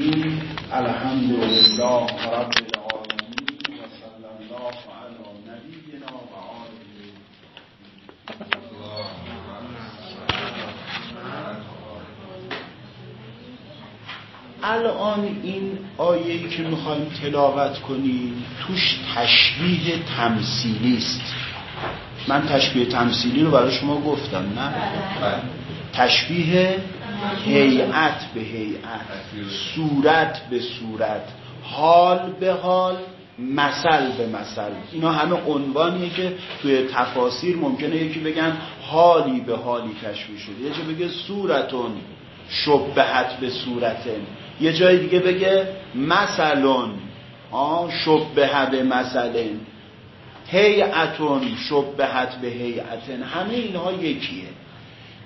الحمد لله رب العالمين و صلی الله علی نبینا و آله. الان این آیه‌ای که می‌خوایم تلاوت کنیم توش تشبیه تمثیلی است. من تشبیه تمثیلی رو برای شما گفتم نه؟ تشبیه هیئت به هیئت صورت به صورت حال به حال مثل به مثل. اینا همه عنوانیه که توی تفاسیر ممکنه یکی بگن حالی به حالی تشبیه شده. یه جا بگه صورتون شبهت به صورتن. یه جای دیگه بگه مثلون. شبه به مثلن. هیئتون شبهت به هیئتن. همه اینها یکیه.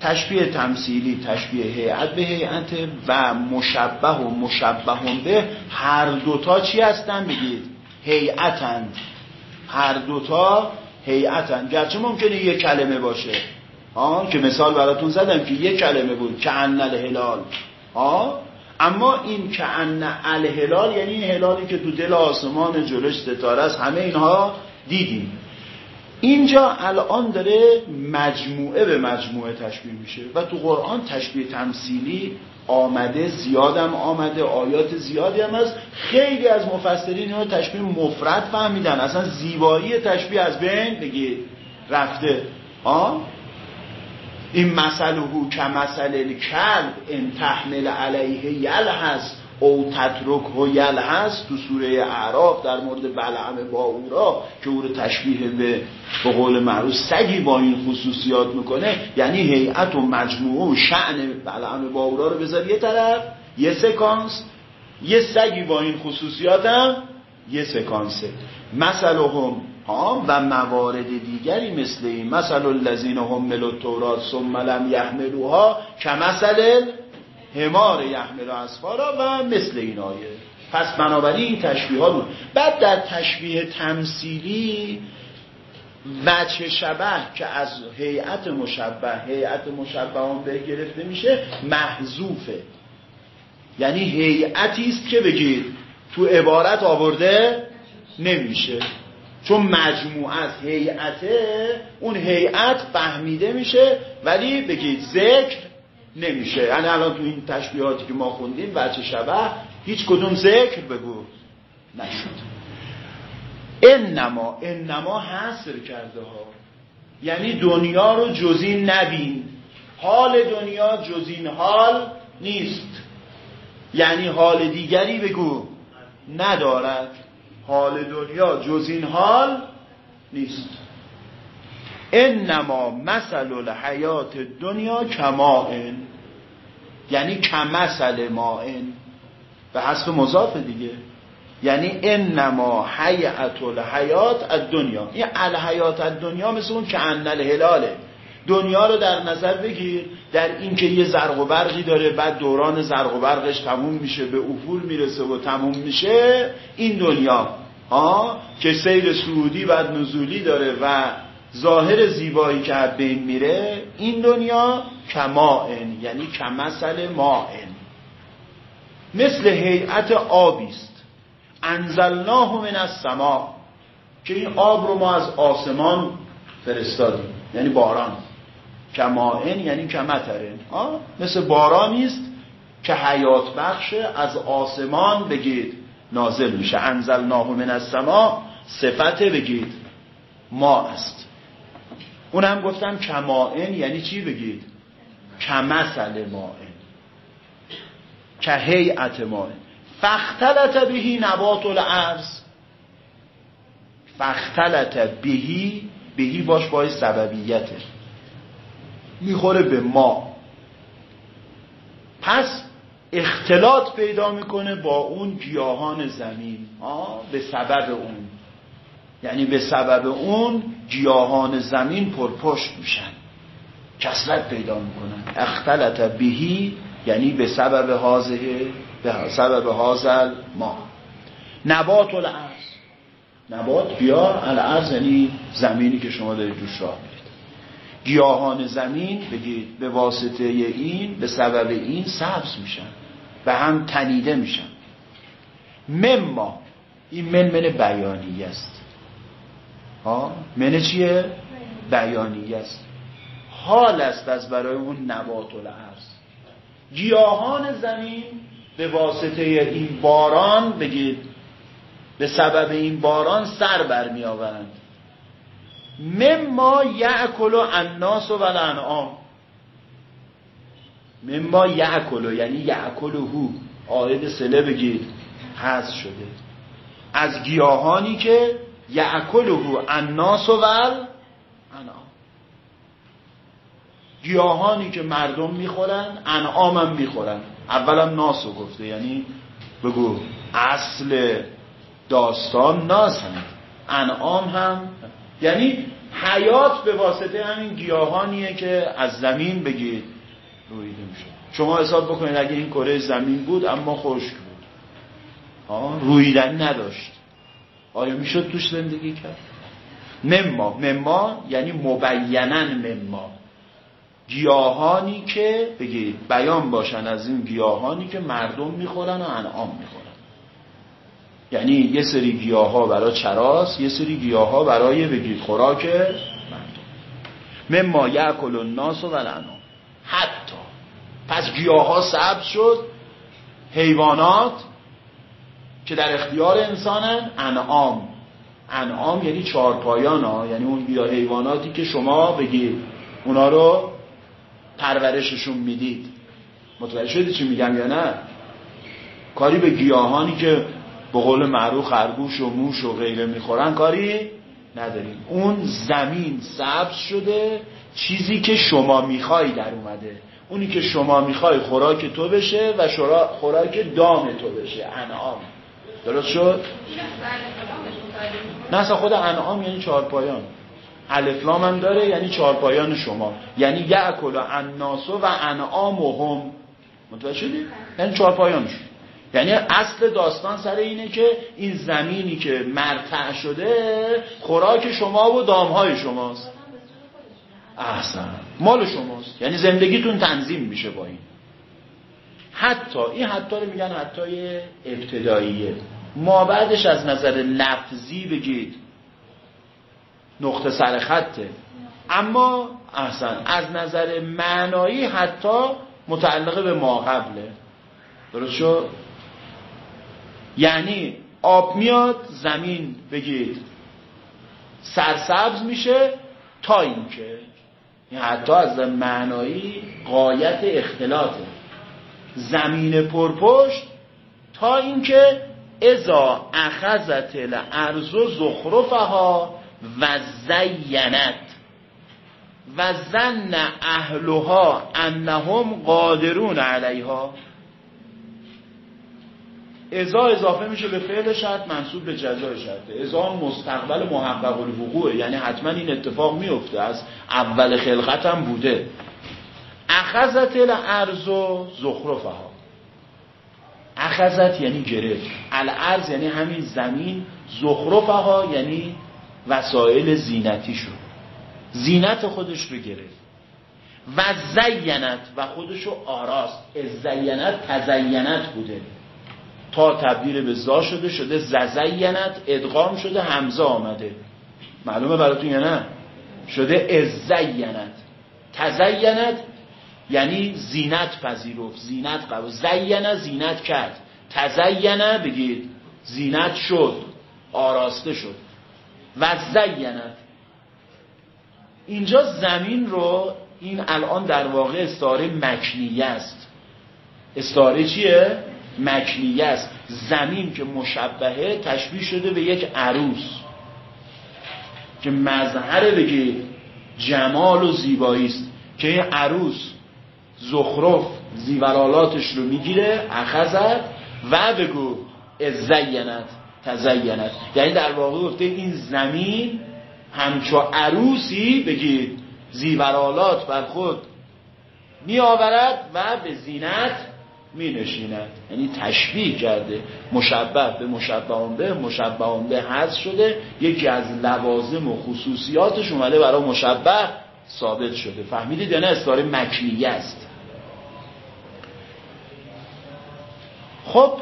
تشبیه تمثیلی تشبیه هیئت به هیئت و مشبه و مشبه به هر دوتا چی هستن؟ بگید. هیئتن. هر دوتا هیئتن. گرچه ممکنه یک کلمه باشه. آه که مثال براتون زدم که یک کلمه بود که ان الهلال. آه اما این که ان الهلال یعنی این هلالی که تو دل آسمان جلوش ستاره است همه اینها دیدیم. اینجا الان داره مجموعه به مجموعه تشبیه میشه و تو قرآن تشبیه تمثیلی آمده زیادم آمده آیات زیادی هم هست. خیلی از مفسرین اینو تشبیه مفرد فهمیدن. اصلا زیبایی تشبیه از بین بگید رفته. آه؟ این مسلهو که مسل الکلب ان تحمل علیه یلحس. او تترک و یلحس تو سوره اعراف در مورد بلعم باورا که او رو تشبیه به به قول معروف سگی با این خصوصیات می‌کنه. یعنی هیئت و مجموعه و شعن بلعم باورا رو بذار یه طرف یه سکانس یه سگی با این خصوصیات هم یه سکانسه. مثلهم ها و موارد دیگری مثل این مثل الذین هم ملو التورات ثم لم یحملوها کمثل همار یحمل اسفارا و مثل این آیه پس بنابراین این تشبیه ها بعد در تشبیه تمثیلی وجه شبه که از هیئت مشبه هیئت مشبه هم به گرفته میشه محذوفه. یعنی هیئتی است که بگید تو عبارت آورده نمیشه. چون مجموعه از هیئته اون هیئت فهمیده میشه ولی بگید ذکر نمیشه. یعنی الان تو این تشبیهاتی که ما خوندیم بچه شبه هیچ کدوم ذکر بگو. نشد. انما انما حصر کرده ها. یعنی دنیا رو جزین نبین. حال دنیا جزین حال نیست. یعنی حال دیگری بگو. ندارد. حال دنیا جزین حال نیست. انما مثل الحیات دنیا کمائن یعنی کمثل مائن به حسب مضاف دیگه. یعنی انما حیات الحیات الدنیا این الحیات الدنیا مثل اون که ان الهلاله دنیا رو در نظر بگیر. در اینکه یه زرق و برقی داره بعد دوران زرق و برقش تموم میشه به افول می‌رسه و تموم میشه. این دنیا. ها که سیر سعودی بعد نزولی داره و ظاهر زیبایی که بین میره این دنیا کمائن یعنی کمثل مائن مثل هیئت آبی است. انزلناه من السما که این آب رو ما از آسمان فرستادیم. یعنی باران. کمائن یعنی کمترن. مثل بارانی است که حیات بخش از آسمان بگید نازل میشه. انزلناه من السما صفت بگید ما است. اون هم گفتم کمائن یعنی چی بگید؟ کمثل مائن. که هیئت مائن. فختلت بهی نبات الارض. فختلت بهی بهی باش باید سببیته می‌خوره به ما. پس اختلاط پیدا می‌کنه با اون گیاهان زمین. آه به سبب اون. یعنی به سبب اون گیاهان زمین پرپشت میشن. کسرت پیدا می‌کنن. اختلط بهی یعنی به سبب حاضه به سبب حاضل ما. نبات الارض. نبات گیاه الارض یعنی زمینی که شما دارید روش راه میرید. گیاهان زمین بگید به واسطه این به سبب این سبز میشن. به هم تنیده میشن. مما این من من بیانیه است. ها؟ من چیه؟ بیانیه است. حال است از برای اون نبات الارض. گیاهان زمین به واسطه این باران بگید به سبب این باران سر برمی آورند. مما یعکل الناس و الانعام مما یعکل یعنی یعکلهو آید سله بگید حذف شده. از گیاهانی که یعکلهو الناس و الانعام گیاهانی که مردم می‌خورن هم می‌خورن. اولم ناسو گفته یعنی بگو اصل داستان ناس هم انعام هم یعنی حیات به واسطه همین گیاهانیه که از زمین بگید رویده میشه. شما حساب بکنید اگه این کره زمین بود اما خشک بود. رویدن نداشت. آیا می‌شد توش زندگی کرد؟ مما مما یعنی مبینن مما. گیاهانی که بگید بیان باشن از این گیاهانی که مردم می‌خورن و انعام می‌خورن. یعنی یه سری گیاه برای چراس یه سری گیاه برای بگید خوراک مردم. مما یعکل الناس و الانام حتی. پس گیاه ها سبز شد حیوانات که در اختیار انسانن انعام. انعام یعنی چارپایان ها یعنی اون گیاه حیواناتی که شما بگید اونا رو پرورششون می‌دید. متوجه شدی چی میگم یا نه؟ کاری به گیاهانی که به قول معروف خرگوش و موش و غیره می‌خورن کاری نداریم. اون زمین سبز شده چیزی که شما می‌خوای در اومده. اونی که شما می‌خوای خوراک تو بشه و خوراک دام تو بشه انعام. درست شد؟ نه خود انعام یعنی چهارپایان. الفلام هم داره یعنی چهارپایان شما. یعنی یعکل الناسو و انعامهم. متوجه شدید یعنی چهارپایانش یعنی اصل داستان سر اینه که این زمینی که مرتع شده خوراک شما و دامهای شماست. احسن. مال شماست. یعنی زندگیتون تنظیم میشه با این. حتی این حتی رو میگن حتی ابتداییه. ما بعدش از نظر لفظی بگید نقطه سر خطه. اما احسن از نظر معنایی حتی متعلق به ما قبله. درست شد؟ یعنی آب میاد زمین بگید سرسبز میشه تا اینکه. یعنی حتی از معنایی قایت اختلاطه. زمین پرپشت تا اینکه ازا اخذت الارض زخرفها و زینت. و زن اهلها انهم قادرون علیها. ازا اضافه میشه به فعل شرط منصوب به جزای شرطه ازا مستقبل محقق الوقوعه یعنی حتما این اتفاق میفته از اول خلقت هم بوده. اخذت الارض و زخرفها. اخذت یعنی گرفت. الارض یعنی همین زمین زخرفها یعنی وسایل زینتی شد زینت خودش رو گرفت. و زینت و خودش رو آراست. زینت تزینت بوده. تا تبدیل به زا شده شده ززینت ادغام شده همزه آمده. معلومه براتون یا نه؟ شده ازینت. تزینت یعنی زینت پذیرفت زینت قبول. زینه زینت کرد. تزینه بگید زینت شد آراسته شد. و زینت اینجا زمین رو این الان در واقع استاره مکنیه است. استاره چیه؟ مکنیه است. زمین که مشبهه تشبیه شده به یک عروس. که مظهر بگه جمال و زیبایی است. که این عروس زخرف زیورالاتش رو می‌گیره اخذت و بگو ازینت تزینت. یعنی در واقع گفته این زمین همچو عروسی بگید زیورالات بر خود می و به زینت می نشیند یعنی تشبیه کرده مشبه به مشبه به مشبه به حذف شده یکی از لوازم و خصوصیاتش اومده برای مشبه ثابت شده. فهمیدید یا نه؟ مکنیه است. خب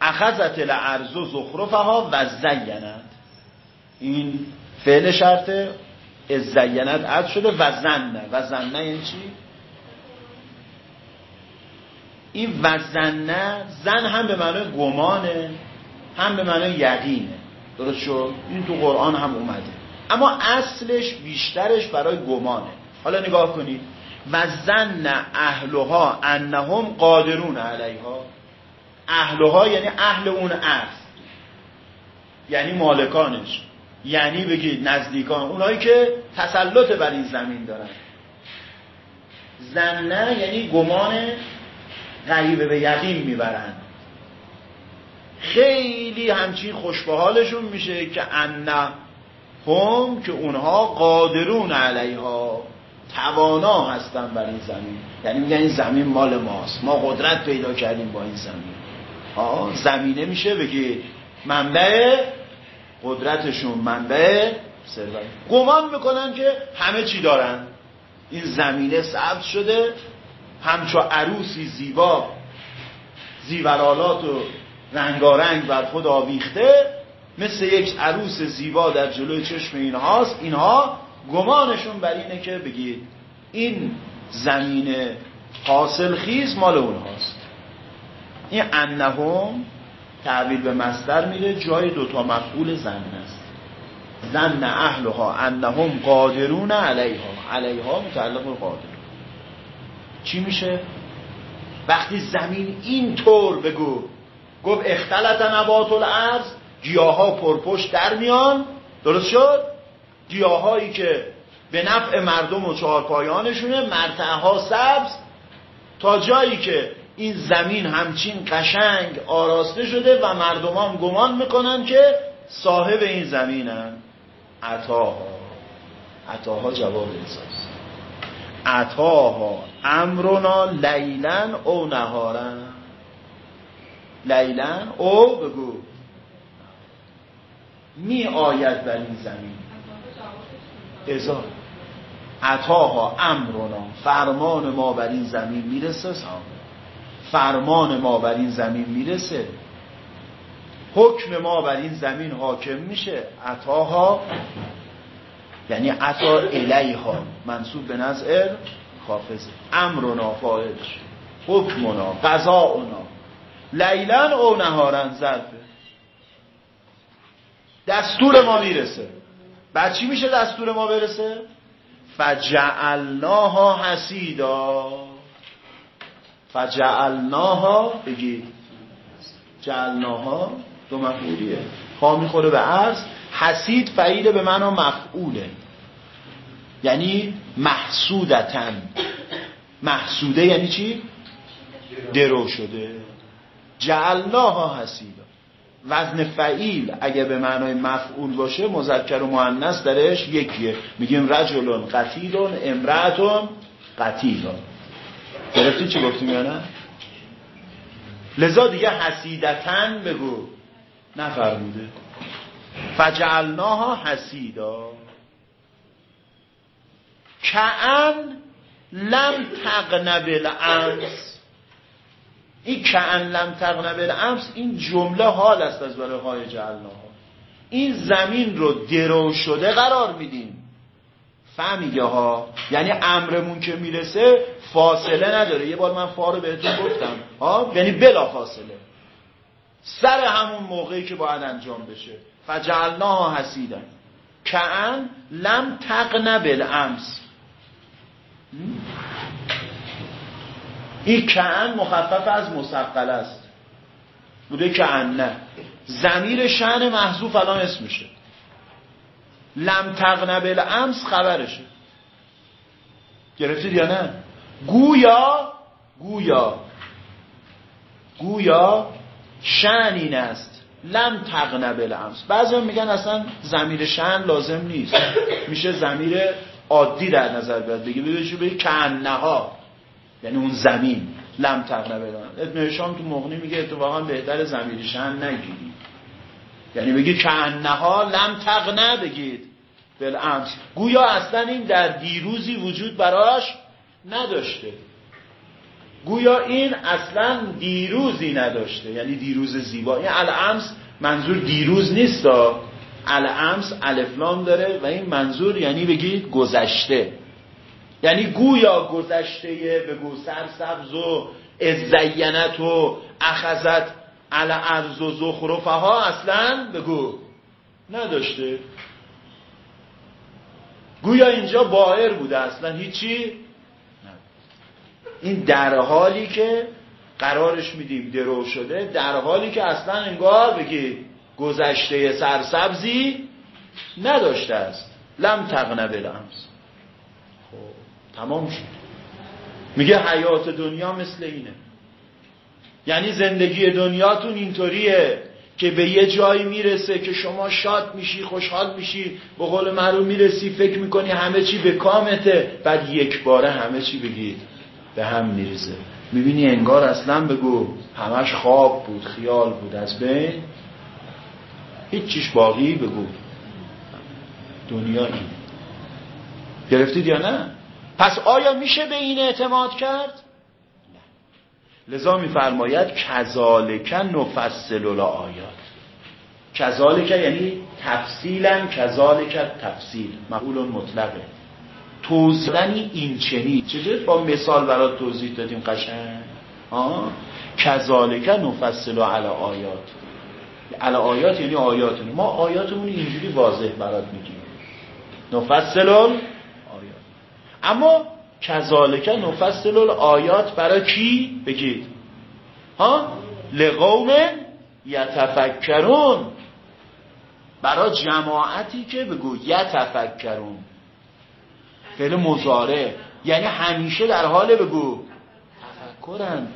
اخذت الارض زخرفها و زینت. این فعل شرطه از زینت عد شده و زنه و زنه یعنی چی؟ این و زنه زن هم به معنی گمانه هم به معنی یقینه. درست شد؟ این تو قرآن هم اومده. اما اصلش بیشترش برای گمانه. حالا نگاه کنید. و زن اهلها انهم قادرون علیها. اهلها یعنی اهل اون ارض یعنی مالکانش. یعنی بگید نزدیکان. اونایی که تسلط بر این زمین دارن. زنه یعنی گمان غریبه به یقین می‌برن. خیلی همچین خوشبحالشون میشه که انه هم که اونها قادرون علیها. توانا هستن بر این زمین. یعنی میگن این زمین مال ماست. ما قدرت پیدا کردیم با این زمین. آه زمینه میشه بگی منبع قدرتشون منبع ثروت. گمان می‌کنن که همه چی دارن. این زمینه سبز شده. همچو عروسی زیبا زیورالات و رنگارنگ بر خود آویخته مثل یک عروس زیبا در جلوی چشم اینهاست. اینها گمانشون بر اینه که بگید این زمین حاصل خیز مال اونهاست این انهم تعویل به مصدر میره جای دوتا مفعول زن است زن اهلها انهم قادرون علیها علیها متعلق به قادر چی میشه؟ وقتی زمین این طور بگو گفت اختلط نبات الارض گیاها پرپشت در میان درست شد؟ گیاهایی که به نفع مردم و چهارپایانشونه مرتعها سبز تا جایی که این زمین همچین قشنگ آراسته شده و مردمان گمان می‌کنن که صاحب این زمینن. عطاها. عطاها جواب احساس. عطاها. امرنا لیلن او نهارن. لیلن او بگو. می آید بر این زمین. ازا عطاها امرنا فرمان ما بر این زمین می‌رسه. سامه فرمان ما بر این زمین می‌رسه. حکم ما بر این زمین حاکم میشه. عطاها یعنی عطا الیها. منصوب به نظر خافزه امرنا فاعلش حکمنا قضاؤنا. لیلن او نهارن ظرفه دستور ما می‌رسه. بعد چی میشه دستور ما برسه؟ فجعلناها حسیدا. فجعلناها بگید. جعلناها دو مفعولیه. ها می‌خوره به عرض. حسید فعیل به معنا مفعوله. یعنی محسودتن. محسوده یعنی چی؟ درو شده. جعلناها حسیدا. وزن فعیل اگه به معنای مفعول باشه مذکر و مؤنث درش یکیه. میگیم رجلون قتیلون امرأتون قتیلون. گرفتی چی گفتیم یا نه؟ لذا دیگه حسیدتن بگو. نفرموده. فجعلناها حسیدا. کعن لم تقنب الامس این کعن لم تقنب الامس این جمله حال است از برای های جعلناها این زمین رو درو شده قرار میدیم. فهمیگه ها؟ یعنی امرمون که می‌رسه فاصله نداره. یه بار من فارو بهتون گفتم. ها یعنی بلا فاصله. سر همون موقعی که باید انجام بشه. فجعلناها حسیدن. کعن لم تقن بالامس این کعن مخفف از مسقل است. بوده کعن نه. زمیر شن محذوف الان اسمشه. لم تقنب الامس خبرشه. گرفتید یا نه؟ گویا گویا گویا شن این است لم تقنب الامس بعضی میگن اصلا زمیر شن لازم نیست. میشه زمیر عادی در نظر بیاد. بگی بگی بگی کنها یعنی اون زمین. لم تقنب الامس ابن هشام تو مغنی میگه اتفاقا بهتر زمیر شن نگیری. یعنی بگی کنها لم تقنه بگید. بالامس گویا اصلا این در دیروزی وجود براش نداشته. گویا این اصلا دیروزی نداشته. یعنی دیروز زیبا. این الامس منظور دیروز نیست. الامس الفلام داره و این منظور یعنی بگید گذشته. یعنی گویا گذشته بگو سرسبز و ازینت و اخذت علی ارز و زخرفه ها اصلا بگو. نداشته. گویا اینجا بایر بوده اصلا هیچی؟ این در حالی که قرارش میدیم درو شده در حالی که اصلا انگار بگید گذشته سرسبزی نداشته است. لم تقنه خب تمام شد. میگه حیات دنیا مثل اینه. یعنی زندگی دنیاتون اینطوریه که به یه جایی می‌رسه که شما شاد میشی خوشحال میشی به قول معروف می‌رسی فکر می‌کنی همه چی به کامته بعد یک باره همه چی بگید به هم میریزه. می‌بینی انگار اصلا بگو همش خواب بود خیال بود از بین هیچ چیش باقی بگو. دنیا این گرفتید یا نه؟ پس آیا میشه به این اعتماد کرد؟ لذا میفرماید کذالک نفصل الآیات. کذالک یعنی تفصیلا کذالک تفصیل مقول مطلقه. توضیحنی این چنی چجور با مثال برات توضیح دادیم قشنگ؟ آه؟ کذالک نفصل علی آیات علی آیات یعنی آیاتون ما آیاتمون اینجوری واضح برات میگیم. نفصل اما کذالک نفصل آیات برای کی؟ بگید. ها؟ لقوم یتفکرون. برای جماعتی که بگو یتفکرون. فعل مزاره یعنی همیشه در حال بگو. تفکرن.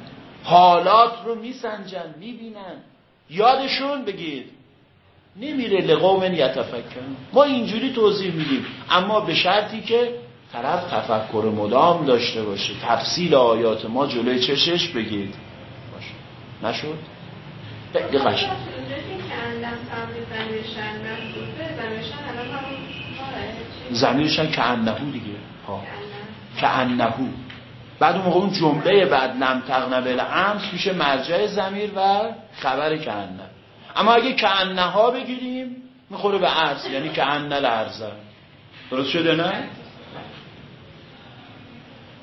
حالات رو میسنجن می‌بینن. یادشون بگید. نمیره لقوم یتفکرون. ما اینجوری توضیح میدیم. اما به شرطی که طرف تفکر مدام داشته باشه. تفصیل آیات ما جلوی چشش بگید. باشه. نشد؟ خیلی قشنگ زمیرشن که انهو دیگه. ها. که انهو بعد اون موقع اون جمله بعد لم تغنبل امس میشه مرجع زمیر و خبر که انه اما اگه که ها بگیریم می‌خوره به عرض. یعنی که انه لرزه. درست شده نه؟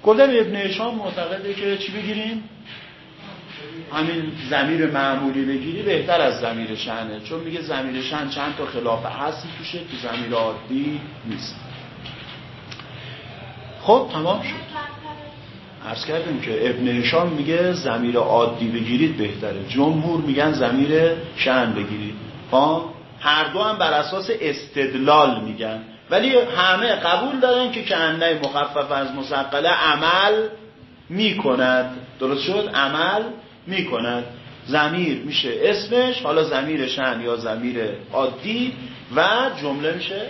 گفتم ابن اشام معتقده که چی بگیریم؟ همین زمیر معمولی بگیری بهتر از زمیر شنه چون میگه زمیر شن چند تا خلاف اصلی توشه تو زمیر عادی نیست. خب تمام شد. عرض کردیم که ابن هشام میگه زمیر عادی بگیرید بهتره. جمهور میگن زمیر شن بگیرید. ها هر دو هم بر اساس استدلال میگن. ولی همه قبول دارن که کنه مخفف از مسقله عمل می‌کند. درست شد؟ عمل می‌کند. زمیر میشه اسمش حالا زمیر شن یا زمیر عادی و جمله میشه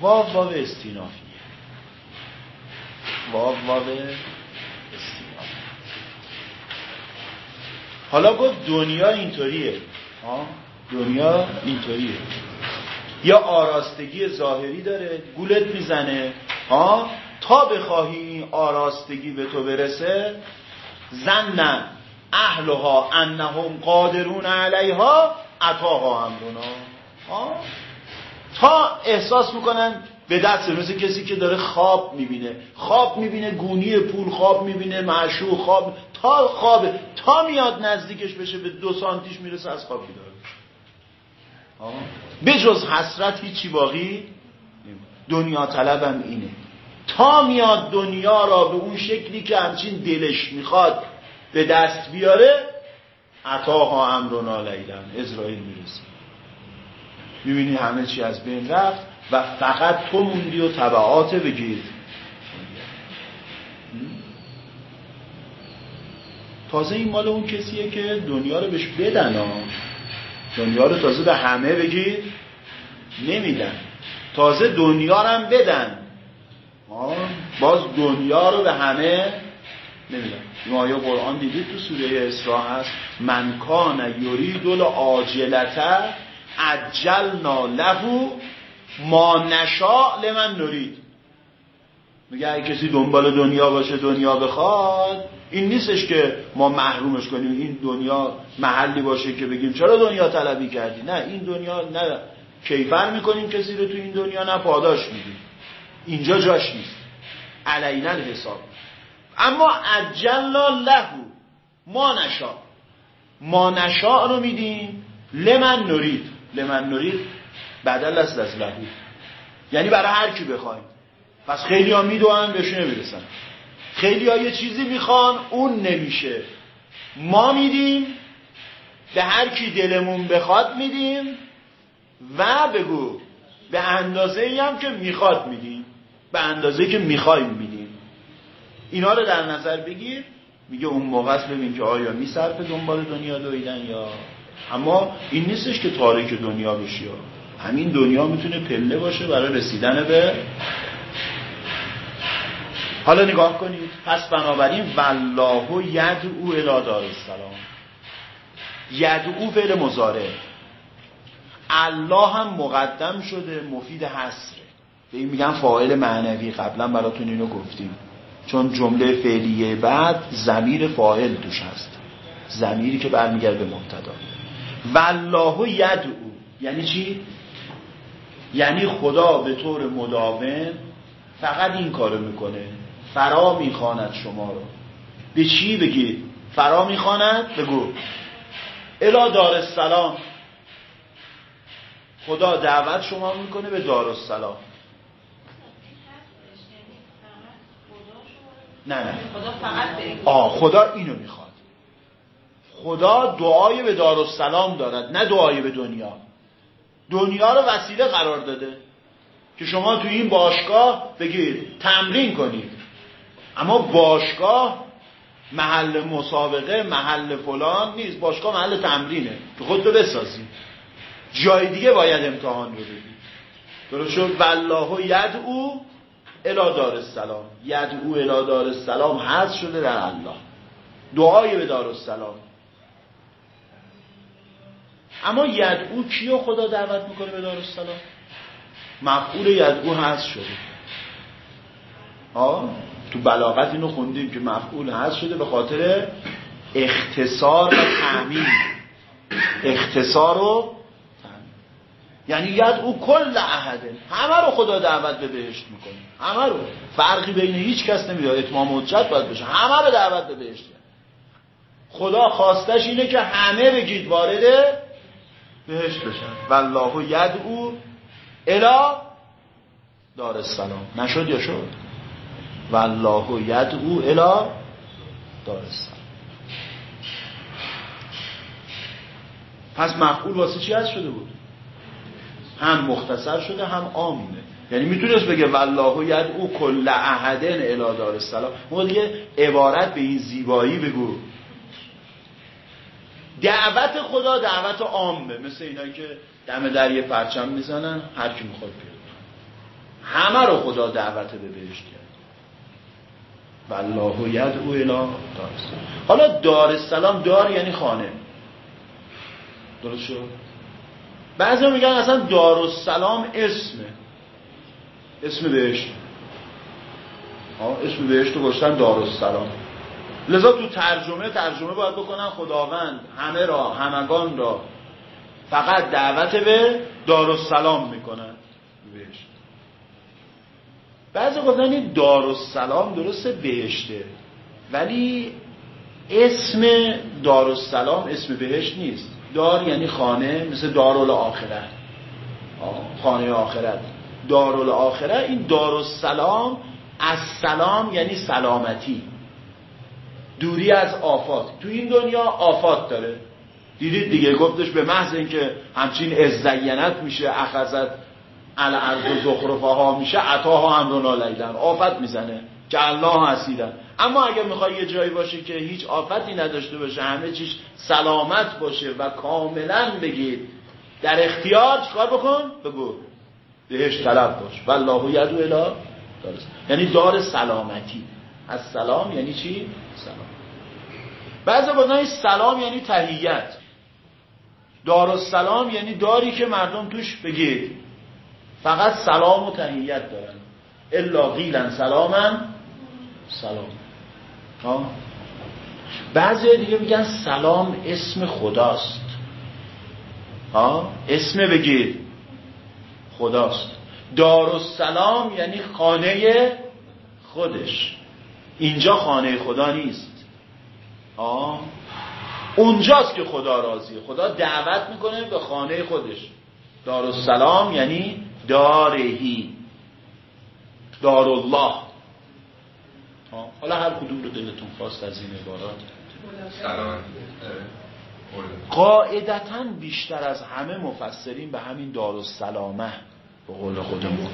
واو واو استینافیه واو واو استینافی. حالا گفت دنیا اینطوریه. دنیا اینطوریه. یا آراستگی ظاهری داره گولت می‌زنه. ها تا بخواهی آراستگی به تو برسه زنن اهلها انهم قادرون علیها عطاها امرونا تا احساس می‌کنن به دست مثل کسی که داره خواب می‌بینه. خواب می‌بینه گونی پول خواب می‌بینه معشوق خواب. تا خواب تا میاد نزدیکش بشه به دو سانتیش می‌رسه از خواب بیدار. به جز حسرت هیچی باقی دنیا طلبم اینه. تا میاد دنیا را به اون شکلی که همچین دلش می‌خواد به دست بیاره عطاها امرونا لیلن اسرائیل می‌رسه. می‌بینی همه چی از بین رفت و فقط تو موندی و طبعات بگیر. تازه این مال اون کسیه که دنیا رو بهش بدن دنیا رو تازه به همه بگیر نمیدن. تازه دنیا رو هم بدن. باز دنیا رو به همه نمیدن. این آیه قرآن دیدید تو سوره اسراء هست؟ من کان یرید العاجلته عجلنا له ما نشاء لمن نرید. میگه اگه کسی دنبال دنیا باشه دنیا بخواد این نیستش که ما محرومش کنیم. این دنیا محلی باشه که بگیم چرا دنیا طلبی کردی؟ نه این دنیا نه کیفر می‌کنیم کسی رو تو این دنیا نه پاداش میدیم. اینجا جاش نیست. علینا الحساب. اما اجلا له ما نشا ما نشا رو میدیم لمن نورید لمن نورید بدل است از لهو یعنی برای هر کی بخوایم. پس خیلی ها می‌دونن بهش نمی‌رسن. خیلی یه چیزی می‌خوان اون نمیشه. ما میدیم به هر کی دلمون بخواد میدیم و بگو به اندازه ای هم که می‌خواد میدیم به اندازه که می‌خوایم میدیم. اینا رو در نظر بگیر. میگه اون موقع است ببین که آیا میصرف دنبال دنیا دویدن یا؟ اما این نیستش که تاریک دنیا بشی. همین دنیا می‌تونه پله باشه برای رسیدن به حالا نگاه کنید. پس بنابراین والله یدعو الی دار السلام. یدعو فعل مزاره الله هم مقدم شده مفید حسره به این میگن فاعل معنوی. قبلا براتون اینو گفتیم. چون جمله فعلیه بعد زمیر فاعل توش هست. زمیری که برمیگرده به مبتدا. والله یدعو. یعنی چی؟ یعنی خدا به طور مداوم فقط این کارو می‌کنه. فرا می‌خواند شما رو. به چی بگید فرا می‌خواند؟ بگو. الا دار السلام خدا دعوت شما می‌کنه به دار السلام نه نه. خدا فقط آه خدا اینو می‌خواد. خدا دعای به دار السلام دارد نه دعای به دنیا. دنیا رو وسیله قرار داده که شما تو این باشگاه بگید تمرین کنید. اما باشگاه محل مسابقه محل فلان نیست. باشگاه محل تمرینه. خود رو بسازید جای دیگه باید امتحان رو بدید درست شد؟ والله یدعو الی دار السلام. یدعو الی دار السلام حذف شده در الله. دعای به دار السلام. اما یدعو کیو خدا دعوت می‌کنه به دار السلام؟ مفعول یدعو حذف شده. آه؟ تو بلاغت اینو خوندیم که مفعول حذف شده به خاطر اختصار و تعمیم. اختصار و یعنی ید او کل احده همه رو خدا دعوت به بهشت می‌کنه. همه رو. فرقی بین هیچ کس نمی‌داد اتمام حجت باید بشه همه رو دعوت به بهشت خدا خواستش اینه که همه بگید وارد بهشت بشن والله ید او الا دار السلام. نشد یا شد؟ والله ید او الا دار السلام پس مفعول واسه چی از شده بود؟ هم مختصر شده هم عامه یعنی می‌تونست بگه والله او کل احدن الی دار السلام دیگه عبارت به این زیبایی بگو. دعوت خدا دعوت عامه. مثل اینایی که دم در یه پرچم می‌زنن هر کی می‌خواد بیاد. همه رو خدا دعوت به بهشت کرد والله ید او الی دار حالا دار السلام دار یعنی خانه. درست شد؟ بعضی میگن اصلا دارالسلام اسمه. اسم بهشت. اسم بهشت رو گشتن دارالسلام لذا تو ترجمه ترجمه باید بکنن خداوند. همه را همگان را. فقط دعوت به دارالسلام می‌کنن. بهشت بعضی گفتن این دارالسلام درسته بهشته ولی اسم دارالسلام اسم بهشت نیست. دار یعنی خانه مثل دارال آخرت خانه آخرت. دارال آخرت این دارالسلام از سلام یعنی سلامتی. دوری از آفات. تو این دنیا آفات داره. دیدید دیگه؟ گفتش به محض اینکه همچین ازدینت میشه اخذت الارض و ها میشه عطاها هم رو نالیدن آفت می‌زنه که الله حسیدن. اما اگر می‌خوای یه جایی باشه که هیچ آفتی نداشته باشه همه چیز سلامت باشه و کاملا بگید در اختیار چکار بکن؟ بگو بهش طلب باش. والله یدو الا یعنی دار سلامتی. از سلام یعنی چی؟ سلام. بعضی گفتن سلام یعنی تهیت دار سلام یعنی داری که مردم توش بگید. فقط سلام و تهیت دارن. الا قیلا سلاما سلام. بعضی دیگه میگن سلام اسم خداست. ها؟ اسم بگیر خداست. دار سلام یعنی خانه خودش. اینجا خانه خدا نیست. آه اونجاست که خدا راضیه. خدا دعوت می‌کنه به خانه خودش. دارالسلام یعنی دارهی. دارالله. حالا هر کدوم رو دلتون خواست از این عبارات؟ قاعدتا بیشتر از همه مفسرین به همین دارالسلامه به قول خودمون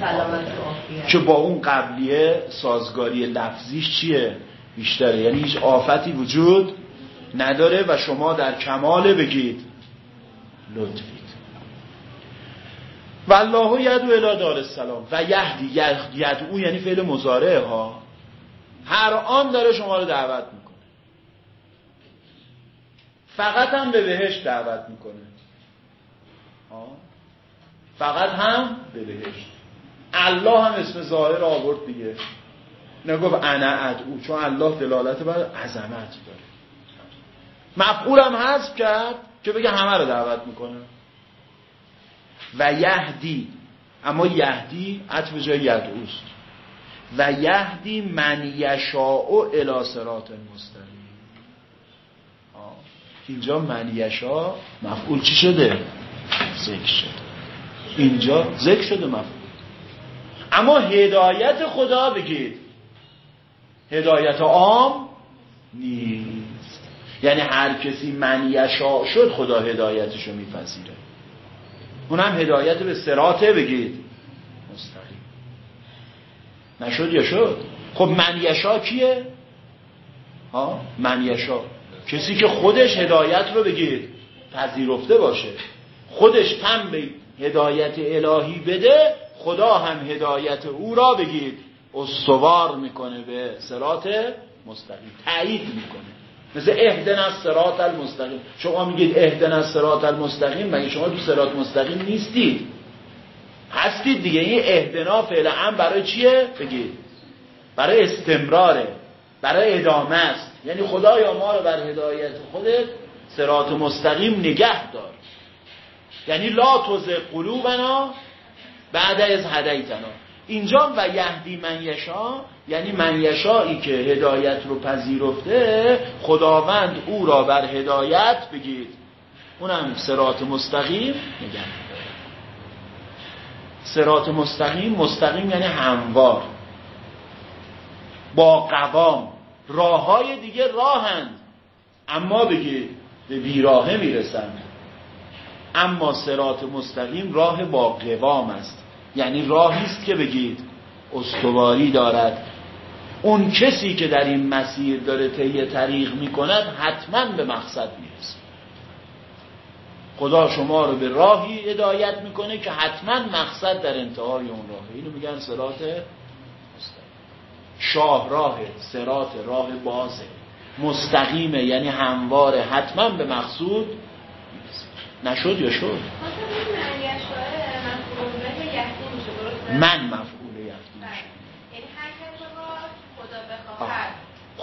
که با اون قبلیه سازگاری لفظیش چیه؟ بیشتره. یعنی هیچ آفتی وجود نداره و شما در کمال بگید. لطفید والله یدو الی دار السلام. و یهدی یدعو یعنی فعل مزارعه ها. هر آن داره شما رو دعوت می‌کنه. فقط هم به بهشت دعوت می‌کنه. فقط هم به بهشت. الله هم اسم ظاهر آورد دیگه. نگفت انا ادعو چون الله دلالت بر عظمت داره. مفعول هم حذف کرد که بگه همه رو دعوت می‌کنه. و یهدی. اما یهدی عطف جای یدعوست و یهدی من یشاء الی صراط المستقیم اینجا من یشاء مفعول چی شده؟ ذکر شده. اینجا ذکر شده مفعول. اما هدایت خدا بگید. هدایت عام نیست. یعنی هر کسی من یشاء شد خدا هدایتشو میپذیره. اونم هدایت به سراته بگید. مستقیم. نشد یا شد؟ خب من یشا کیه؟ ها؟ من یشا. کسی که خودش هدایت رو بگید پذیرفته باشه. خودش تن به هدایت الهی بده خدا هم هدایت او را بگید. استوار می‌کنه به سرات مستقیم. تایید می‌کنه. مثل اهدن از سرات المستقیم. شما میگید اهدن از سرات المستقیم مگه شما تو سرات مستقیم نیستید؟ هستید دیگه. این اهدنا فعلا برای چیه؟ بگید. برای استمراره. برای ادامه است. یعنی خدایا ما رو بر هدایت خودت سرات مستقیم نگه دار. یعنی لا توزه قلوبنا بعد از هدیتنا. اینجا و یهدی من یشا یعنی من یشایی که هدایت رو پذیرفته خداوند او را بر هدایت بگید اونم سرات مستقیم میگن سرات مستقیم مستقیم یعنی هموار. با قوام. راه های دیگه راهند اما بگید به بیراهه می‌رسند. اما سرات مستقیم راه با قوام است. یعنی راهی است که بگید استواری دارد. اون کسی که در این مسیر داره طی طریق می‌کند حتما به مقصد می‌رسه. خدا شما رو به راهی هدایت می‌کنه که حتما مقصد در انتهای اون راهه. اینو میگن سرات شاه راه سرات راه بازه. مستقیمه یعنی همواره حتما به مقصود نشد یا شد؟ من مفعول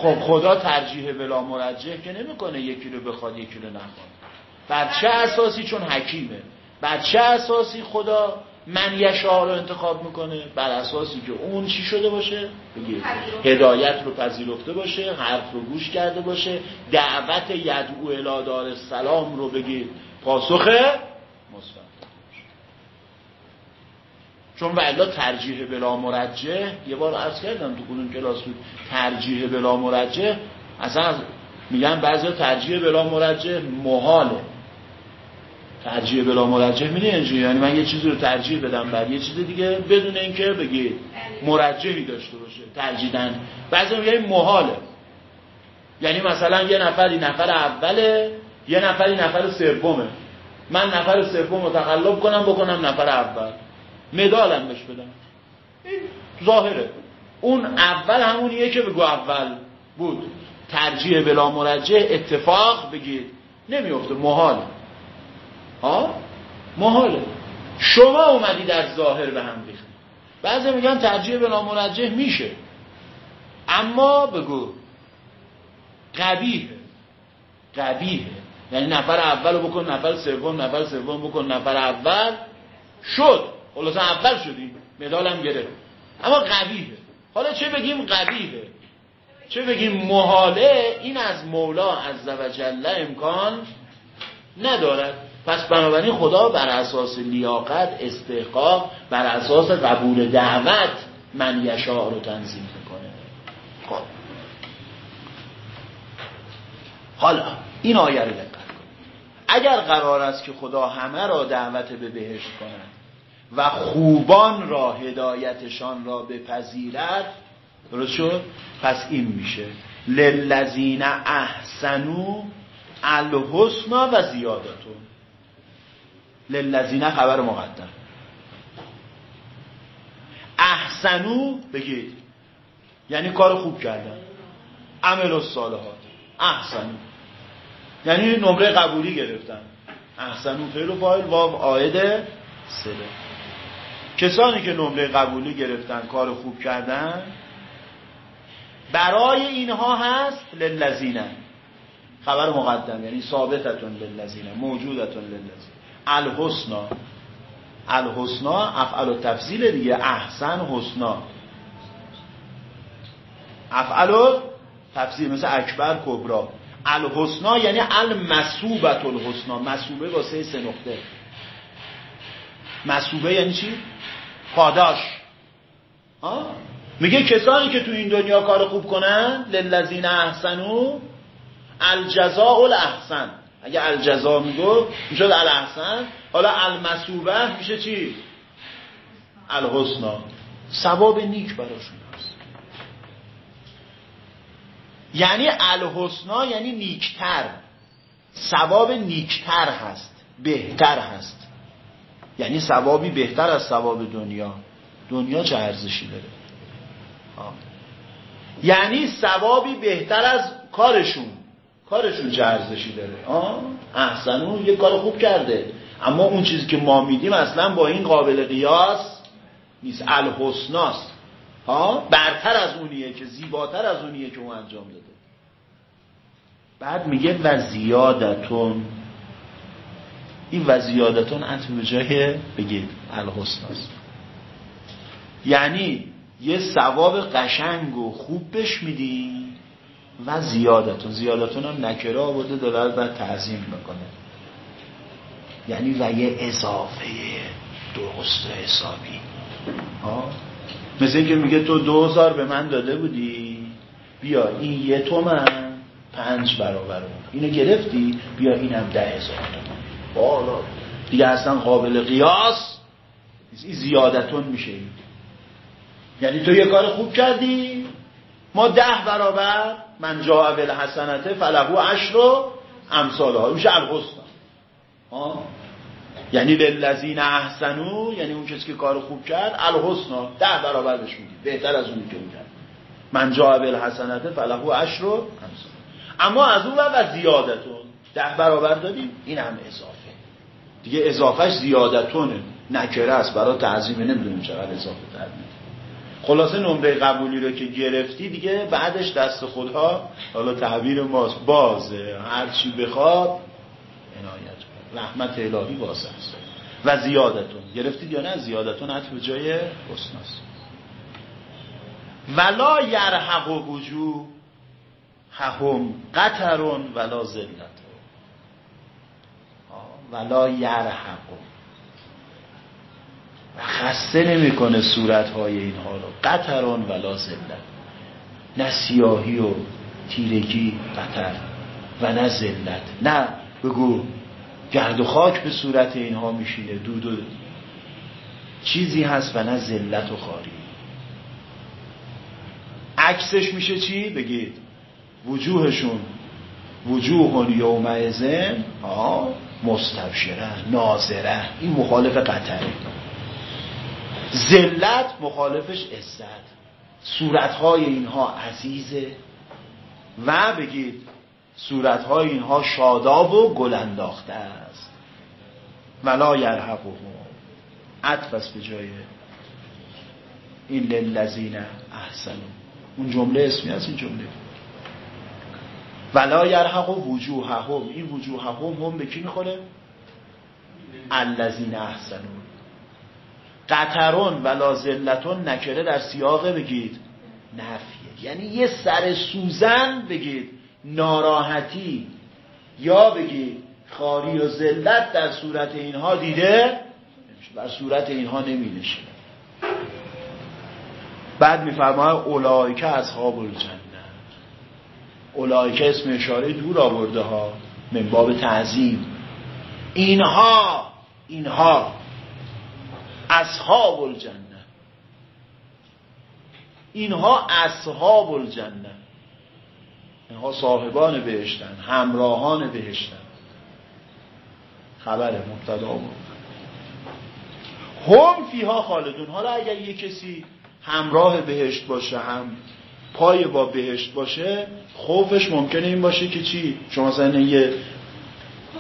خب خدا ترجیح بلا مرجح که نمی‌کنه یکی رو بخواد یکی رو نخواد. بر چه اساسی چون حکیمه. بر چه اساسی خدا من یشا رو انتخاب می‌کنه بر اساسی که اون چی شده باشه؟ بگیر هدایت رو پذیرفته باشه حرف رو گوش کرده باشه دعوت یدعو الادار سلام رو بگیر پاسخ مثبت چون و ترجیح بلا مرجه یه بار عرض کردم تو کدوم کلاس بود ترجیح بلا مرجه اصلا میگن بعضی ترجیح بلا مرجه محاله. ترجیح بلا مرجه می‌دونی یعنی من یه چیزی رو ترجیح بدم بر یه چیز دیگه بدون اینکه بگی مرجحی داشته باشه ترجیدن بعضی میگن محاله. یعنی مثلا یه نفری نفر اوله یه نفری نفر سومه. من نفر سوم رو تقلب کنم بکنم نفر اول. مدالم بهش بدم. این ظاهره. اون اول همونیه که بگو اول بود. ترجیح بلا مرجه اتفاق بگید. نمیفته محال. ها محاله. شما اومدی در ظاهر به هم ریخت بعضی میگن ترجیح به نامرجح میشه. اما بگو. قبیه قبیه یعنی نفر اول بکن نفر سوم نفر سوم بکن نفر اول. شد. خلاصا اول شدی مدالم گرفت. اما قبیه حالا چه بگیم قبیه چه بگیم محاله؟ این از مولا از وجل امکان ندارد. پس بنابراین خدا بر اساس لیاقت استحقاق بر اساس قبول دعوت من یشاء رو تنظیم می‌کنه. خب. حالا این آیه رو دقت اگر قرار است که خدا همه را دعوت به بهشت کند و خوبان را هدایتشان را بپذیرد. درست شد؟ پس این میشه. للذین احسنو الحسنا و زیادتون. للذین خبر مقدم. احسنو بگید. یعنی کار خوب کردن. عمل الصالحات. احسنو یعنی نمره قبولی گرفتن. احسنو فعل و فاعل. واو. عائد سله کسانی که نمره قبولی گرفتن کار خوب کردن برای اینها هست للذین خبر مقدم یعنی ثابتتون للذین موجودتون للذین الحسنا الحسنا افعل و تفضیل دیگه احسن حسنا. افعل و تفضیل مثل اکبر کبرا. الحسنا یعنی المسوبت الحسنا. مسوبه با سه سه نقطه. مسوبه یعنی چی؟ پاداش. میگه کسانی که تو این دنیا کار خوب کنن للذین احسنو الجزاء الاحسن. اگه الجزا میگو می‌شد الاحسن. حالا المسوبه میشه چی؟ الحسنا. ثواب نیک براشون هست. یعنی الحسنا یعنی نیکتر. ثواب نیکتر هست بهتر هست. یعنی ثوابی بهتر از ثواب دنیا. دنیا چه ارزشی داره؟ یعنی ثوابی بهتر از کارشون. کارشون چه ارزشی داره؟ آه. احسنون یه کار خوب کرده. اما اون چیزی که ما میدیم اصلا با این قابل قیاس نیست. الحسناست. ها برتر از اونیه که زیباتر از اونیه که اون انجام داده. بعد میگه و زیادتون این و زیادتون عطف به جای بگید الحسناست یعنی یه ثواب قشنگ و خوب بش میدی و زیادتون. زیادتون هم نکره آورده دلال باید تعظیم می‌کنه. یعنی و یه اضافه درست حسابی. مثل اینکه میگه تو دو هزار به من داده بودی. بیا این یه تومن پنج برابر اون. اینو گرفتی؟ بیا اینم ده هزار بالا دیگه اصلا قابل قیاس این زیادتون میشه یعنی تو یه کار خوب کردی ما ده برابر من جا اول حسنته فلهو عشر و امثال ها میشه الحسن. یعنی للذین احسنو یعنی اون کسی که کار خوب کرد الحسن. ده برابر بهش بهتر از اونی که اون کرد. من جا اول حسنته فلهو عشر و امثال اما از اون و زیادتون. ده برابر دادیم این هم اضافه دیگه اضافهش زیادتونه. نکره است برای تعظیم نمی‌دونیم چقدر اضافه تر خلاصه نمره قبولی رو که گرفتی دیگه بعدش دست خودها حالا تعبیر ماست. بازه. هر چی بخواد عنایت رحمت الهی واسه است. و زیادتون. گرفتید یا نه؟ زیادتون حتی به جای حسناست ولا یرحق وجو هم قطرون ولا ذلت. ولا یرحق و خسته نمی‌کنه صورت های اینها رو. قطران ولا زلت نه سیاهی و تیرگی قطر و نه زلت نه بگو گرد و خاک به صورت اینها میشینه دود و چیزی هست و نه زلت و خاری. عکسش میشه چی؟ بگید. وجوهشون. وجوه یومئذن مستبشره ناظره. این مخالف قطره. ذلت مخالفش عزت. صورتهای اینها عزیزه. و بگید صورتهای اینها شاداب و گل انداخته است. ولا یرحقهم عطف است به جای این للذین احسنوا. اون جمله اسمی از این جمله. ولا یرحق وجوههم. این وجوههم هم به کی می‌خوره؟ الذین احسنوا. قطرون ولا ذلتون نکره در سیاق بگید. نفیه. یعنی یه سر سوزن بگید. ناراحتی. یا بگید خاری و ذلت در صورت اینها دیده در صورت اینها نمی نشه بعد میفرماید اولایکه اصحاب الجنه. اولایکه اسم اشاره دور آورده ها من باب تعظیم. اینها اینها اصحاب الجنه. اینها اصحاب الجنه. اینها صاحبان بهشتن همراهان بهشتن. خبر مبتدا هم فیها خالدون. حالا اگر یه کسی همراه بهشت باشه هم پای با بهشت باشه خوفش ممکنه این باشه که چی؟ شما مثلا یه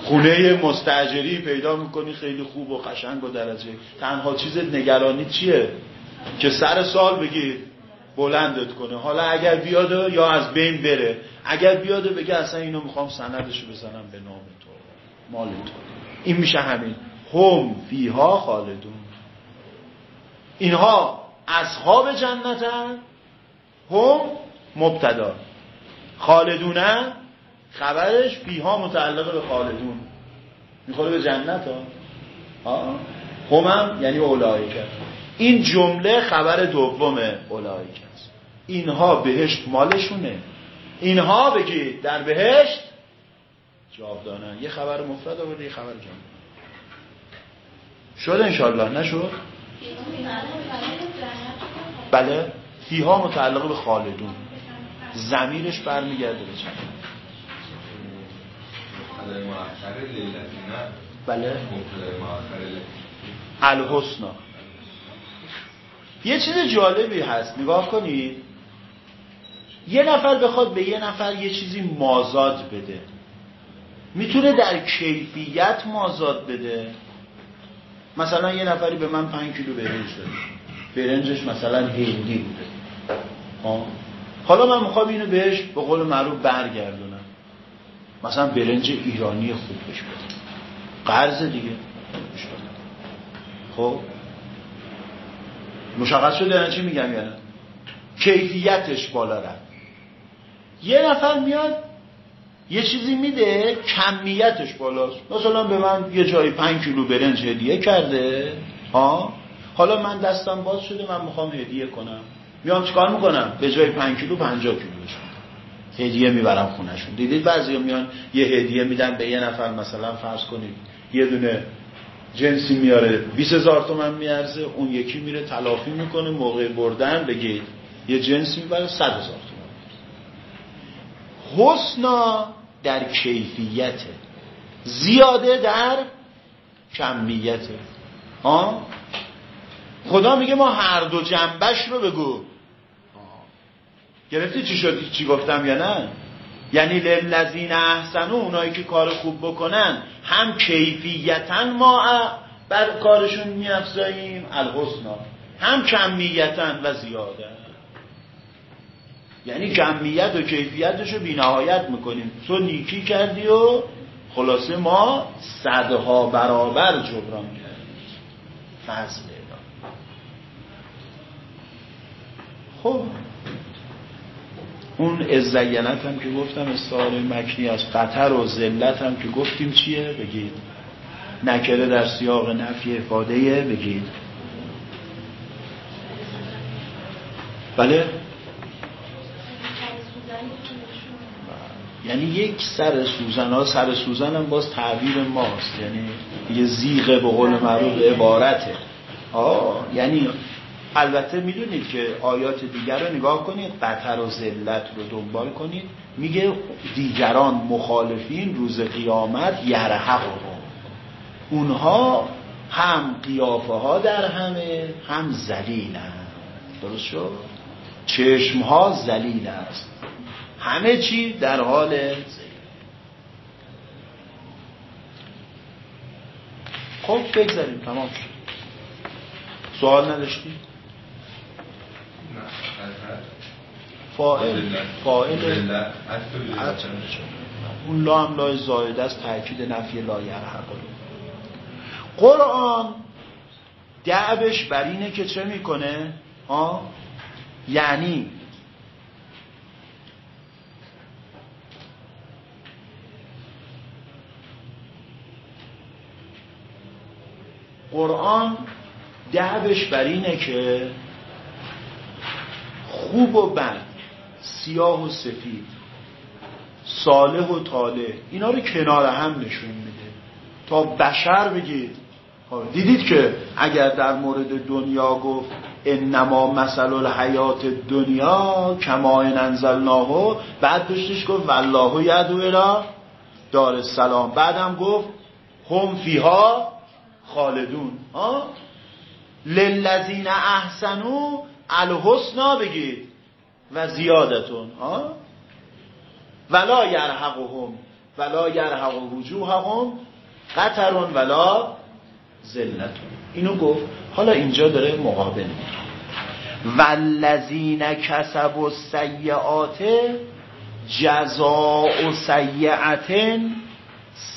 خونه مستجری پیدا می‌کنی خیلی خوب و قشنگ و درجه. تنها چیز نگرانی چیه؟ که سر سال بگی بلندت کنه. حالا اگر بیاد یا از بین بره. اگر بیاد بگه اصلا اینو می‌خوام سندشو بزنم به نام تو مال تو. این میشه همین. هم فیها خالدون. اینها اصحاب جنتن. هم مبتدا. خالدونن خبرش فیها متعلق به خالدون. می‌خوره به جنت ها. هم هم یعنی اولایکه. این جمله خبر دوم اولایکه است. اینها بهشت مالشونه. اینها بگید در بهشت جاودانن یه خبر مفرد آورده یه خبر جمع شد انشالله نشد؟ بله. فیها متعلق به خالدون. زمیرش برمیگرده به چند بله. الحسنا. یه چیز جالبی هست. نگاه کنید. یه نفر بخواد به یه نفر یه چیزی مازاد بده. می‌تونه در کیفیت مازاد بده. مثلا یه نفری به من پنج کیلو برنج داده. برنجش مثلا هندی بوده. حالا من می‌خوام اینو بهش به قول معروف برگردونم. مثلا برنج ایرانی خوب بهش بدم. قرض دیگه خب؟ مشخص شده چی میگم؟ یا نه کیفیتش بالا رفت. یه نفر میاد یه چیزی میده کمیتش بالاست. مثلا به من یه جایی پنج کیلو برنج هدیه کرده. ها حالا من دستم باز شده من می‌خوام هدیه کنم. میام چیکار می‌کنم؟ به جای پنج کیلو 50 کیلو بشم هدیه می‌برم خونشون دیدید بعضی میان یه هدیه میدن به یه نفر مثلا فرض کنید یه دونه جنسی میاره 20 هزار تومن میارزه اون یکی میره تلافی می‌کنه موقع بردن بگید یه جنسی می‌بره 100 هزار تومن حسنا در کیفیته زیاده در کمیته ها؟ خدا میگه ما هر دو جنبش رو بگو. گرفتی چی شد؟ چی گفتم یا نه؟ یعنی للذین احسنو اونایی که کار خوب بکنن هم کیفیتا ما بر کارشون میافزاییم الحسنا هم کمیتا و زیاده یعنی کمیت و کیفیتش رو بینهایت می‌کنیم. تو نیکی کردی و خلاصه ما صدها برابر جبران کردیم. فضل خب. اون ازینت هم که گفتم استعاره مکنی از قطر و ذلت هم که گفتیم چیه؟ بگید. نکره در سیاق نفی افاده بگید. بله؟ یعنی یک سر سوزن ها سر سوزن هم باز تعبیر ماست. یعنی یه زیغه به قول معروف عبارته. آه یعنی البته می‌دونید که آیات دیگر رو نگاه کنید قطر و ذلت رو دنبال کنید میگه دیگران مخالفین روز قیامت یرحق رو. اونها هم قیافه ها در همه هم زلیل درست شد؟ چشم ها زلیل است. همه چی در حال خب بگذاریم تمام شد. سوال نداشتید؟ فائل فائل اون لا هم لای زایده است تاکید نفی لا یرحق قرآن دعبش بر اینه که چه می‌کنه؟ یعنی قرآن دعبش بر اینه که خوب و بد سیاه و سفید صالح و طالح اینا رو کنار هم نشون میده. تا بشر بگید خب، دیدید که اگر در مورد دنیا گفت انما مثل الحیات دنیا کما ان انزلناه. بعد پشتش گفت والله یدعو الی دار السلام. بعدم گفت هم فیها خالدون. ها للذین احسنو الحسنا بگید و زیادتون ها ولا یرحقهم ولا یرحق وجوههم قطرون ولا ذلتون. اینو گفت. حالا اینجا داره مقابل میگه والذین کسبوا السیئات جزاء سیئه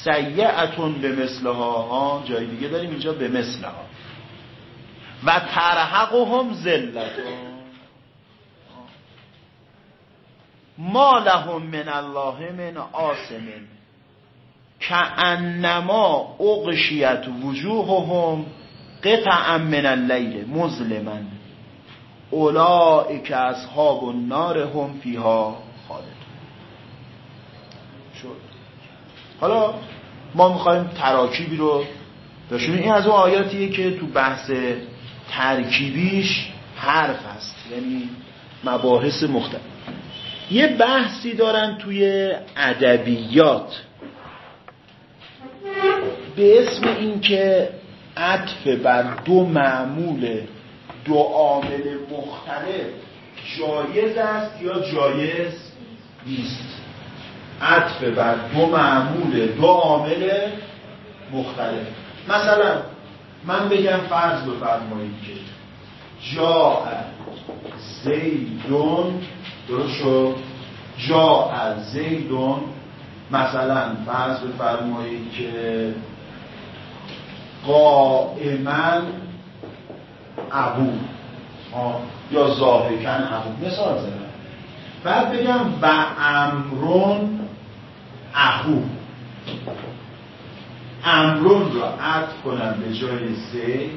سیعتون به مثلها. ها جای دیگه داریم اینجا به مثلها. و ترحقهم ذلتون ما لهم من الله من آسم انما اغشیت وجوههم قطعا من اللیل مظلما. اولئک اصحاب النار هم فیها خالد شد. حالا ما می‌خوایم تراکیبی رو بشونیم این از اون آیاتیه که تو بحث ترکیبیش حرف هست یعنی مباحث مختلف. یه بحثی دارن توی ادبیات. به اسم اینکه عطف بر دو معمول دو عامل مختلف جایز است یا جایز نیست. عطف بر دو معمول دو عامل مختلف. مثلا من بگم فرض بفرمایید که جا زیدون درست شد؟ جا زیدون مثلا فرض بفرمایید که قائما ابو یا ظاهرکن ابو. مثال زدن بعد بگم و امرون اخو امرون را عطف کنم به جای زی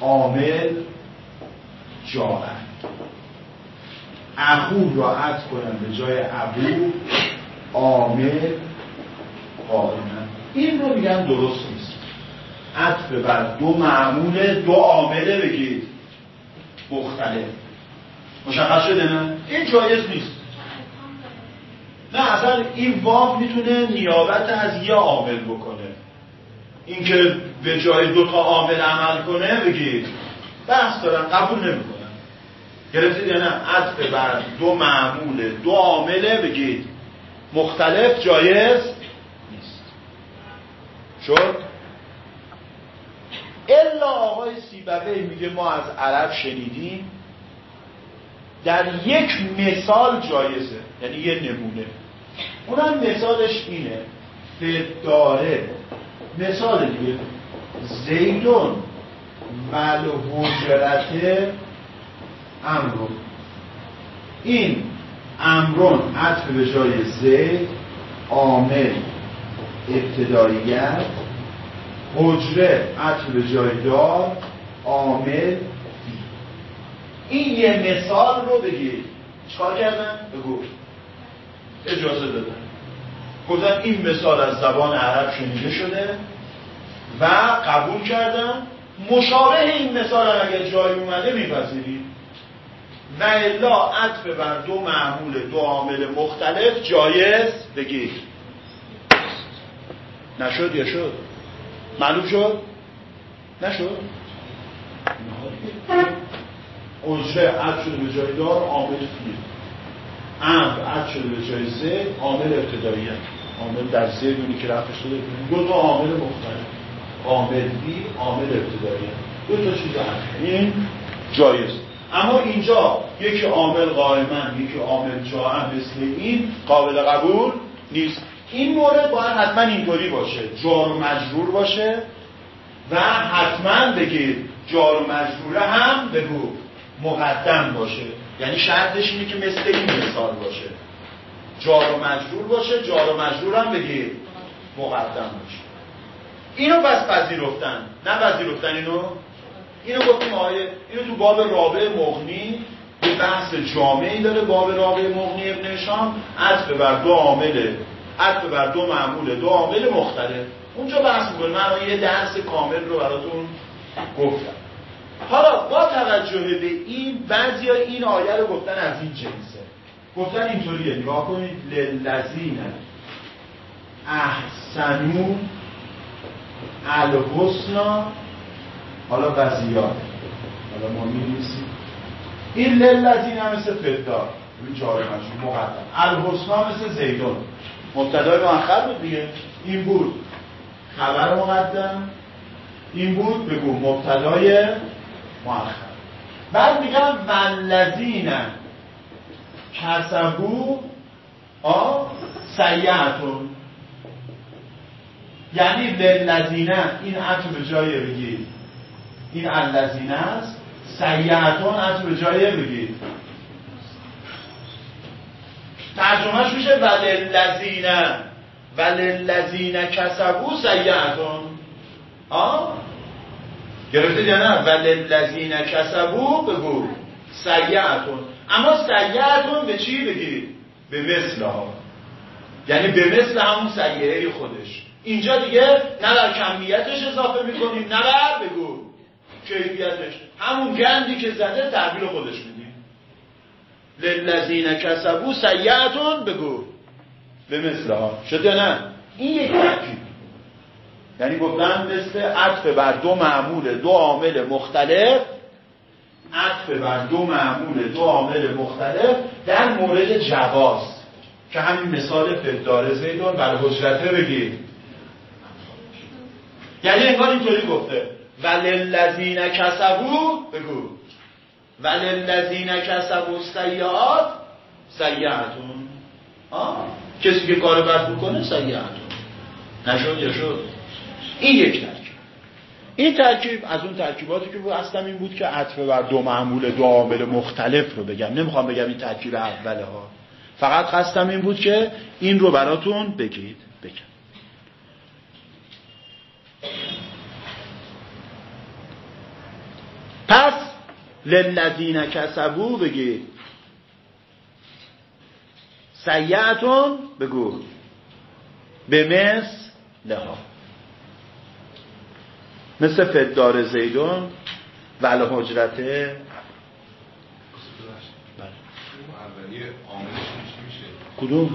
عامل جاهن اخو را عطف کنم به جای ابو عامل قائما این رو میگن درست نیست. عطف بر دو معمول دو عامله بگید. مختلف. مشخص شده نه؟ این جایز نیست. نه اصلا این واو می‌تونه نیابت از یه عامل بکنه. اینکه به جای دو تا عامل عمل کنه بگید. بحث دارن قبول نمی‌کنن. گرفتید یا نه؟ عطف بر دو معمول دو عامله بگید. مختلف جایز نیست. شد؟ الا آقای سیبوی میگه ما از عرب شنیدیم. در یک مثال جایزه یعنی یه نمونه. اونم مثالش اینه. فداره مثال دیگه. زیدون مل حجرت امرون. این امرون عطف به جای زید عامل ابتداییت حجره عطف به جای دار عامل این یه مثال رو بگید چکار کردن؟ بگو. اجازه دادن گفتن این مثال از زبان عرب شنیده شده و قبول کردن مشابه این مثال اگر جای اومده میپذیرید. و الا عطف بر دو معمول دو عامل مختلف جایز بگید نشد یا شد؟ معلوم شد؟ نشد. اجره عد شده به جای دار عامل فیل. امر عد شده به جای زه عامل عامل در زه دونی که رفت شده دو تا عامل مختلف. عامل بی عامل ابتدایی. دو تا چیز هست این جایز. اما اینجا یکی عامل قائما یکی عامل جاهم مثل این قابل قبول نیست. این مورد باید حتما اینطوری باشه. جار و مجرور باشه و حتما بگید جار و مجروره هم بگو مقدم باشه. یعنی شرطش اینه که مثل این مثال باشه. جار و مجرور باشه جار و مجرور هم بگید مقدم باشه. اینو پس پذیرفتن. نه پذیرفتن اینو. اینو گفتیم آیه اینو تو باب رابع مغنی به بحث جامعی داره باب رابع مغنی ابن شام عطف بر دو عامل عطف بر دو معمول دو عامل مختلف. اونجا بحث می‌کنه. من یه درس کامل رو براتون گفتم. حالا با توجه به این بعضی این آیه رو گفتن از این جنسه گفتن اینطوریه نگاه کنید للذین احسنو الحسنا حالا وزیاد حالا ما میریسیم این للذین هم مثل فدار این جار مجموع مقدم. الحسنا مثل زیدون. مبتدای مؤخر بود دیگه. این بود خبر مقدم. این بود بگو مبتدای مؤخر. بعد میگم والذین کسبو آ سیعتون. یعنی للذین این عطف به جای بگید. این الذین است سیعتون عطف به جای بگید. ترجمهش میشه وللذین وللذین کسبو سیعتون. آه گرفتید یا نه؟ وللذین کسبو بگو. سیعتون. اما سیعتون به چی بگید به مثل ها. یعنی به مثل همون سیعه خودش. اینجا دیگه نه بر کمیتش اضافه می‌کنیم نه بر بگو کیفیتش. همون گندی که زده تحویل خودش میدیم. للذین کسبو سیعتون بگو به مثل ها. شد یا نه؟ این یک ترکیب یعنی گفتن مثل عطف بر دو معمول دو عامل مختلف عطف بر دو معمول دو عامل مختلف در مورد جواز. که همین مثال فدار زیدون بر حجرته بگید یعنی انگار اینطوری گفته. وللذین کسبو بگو. وللذین کسبو سیئات سیئتون. کسی که کار بد می‌کنه سیئتون. نشد یا شد؟ این یک ترکیب این ترکیب از اون ترکیباتی که اصلا این بود که عطف بر دو معمول دو عامل مختلف رو بگم. نمی‌خوام بگم این ترکیب اوله ها فقط قصدم این بود که این رو براتون بگید بگم. پس للذین کسبو بگید. سیعتون بگو. به مثل لها مثل فدار زیدون ول حجرته کدوم؟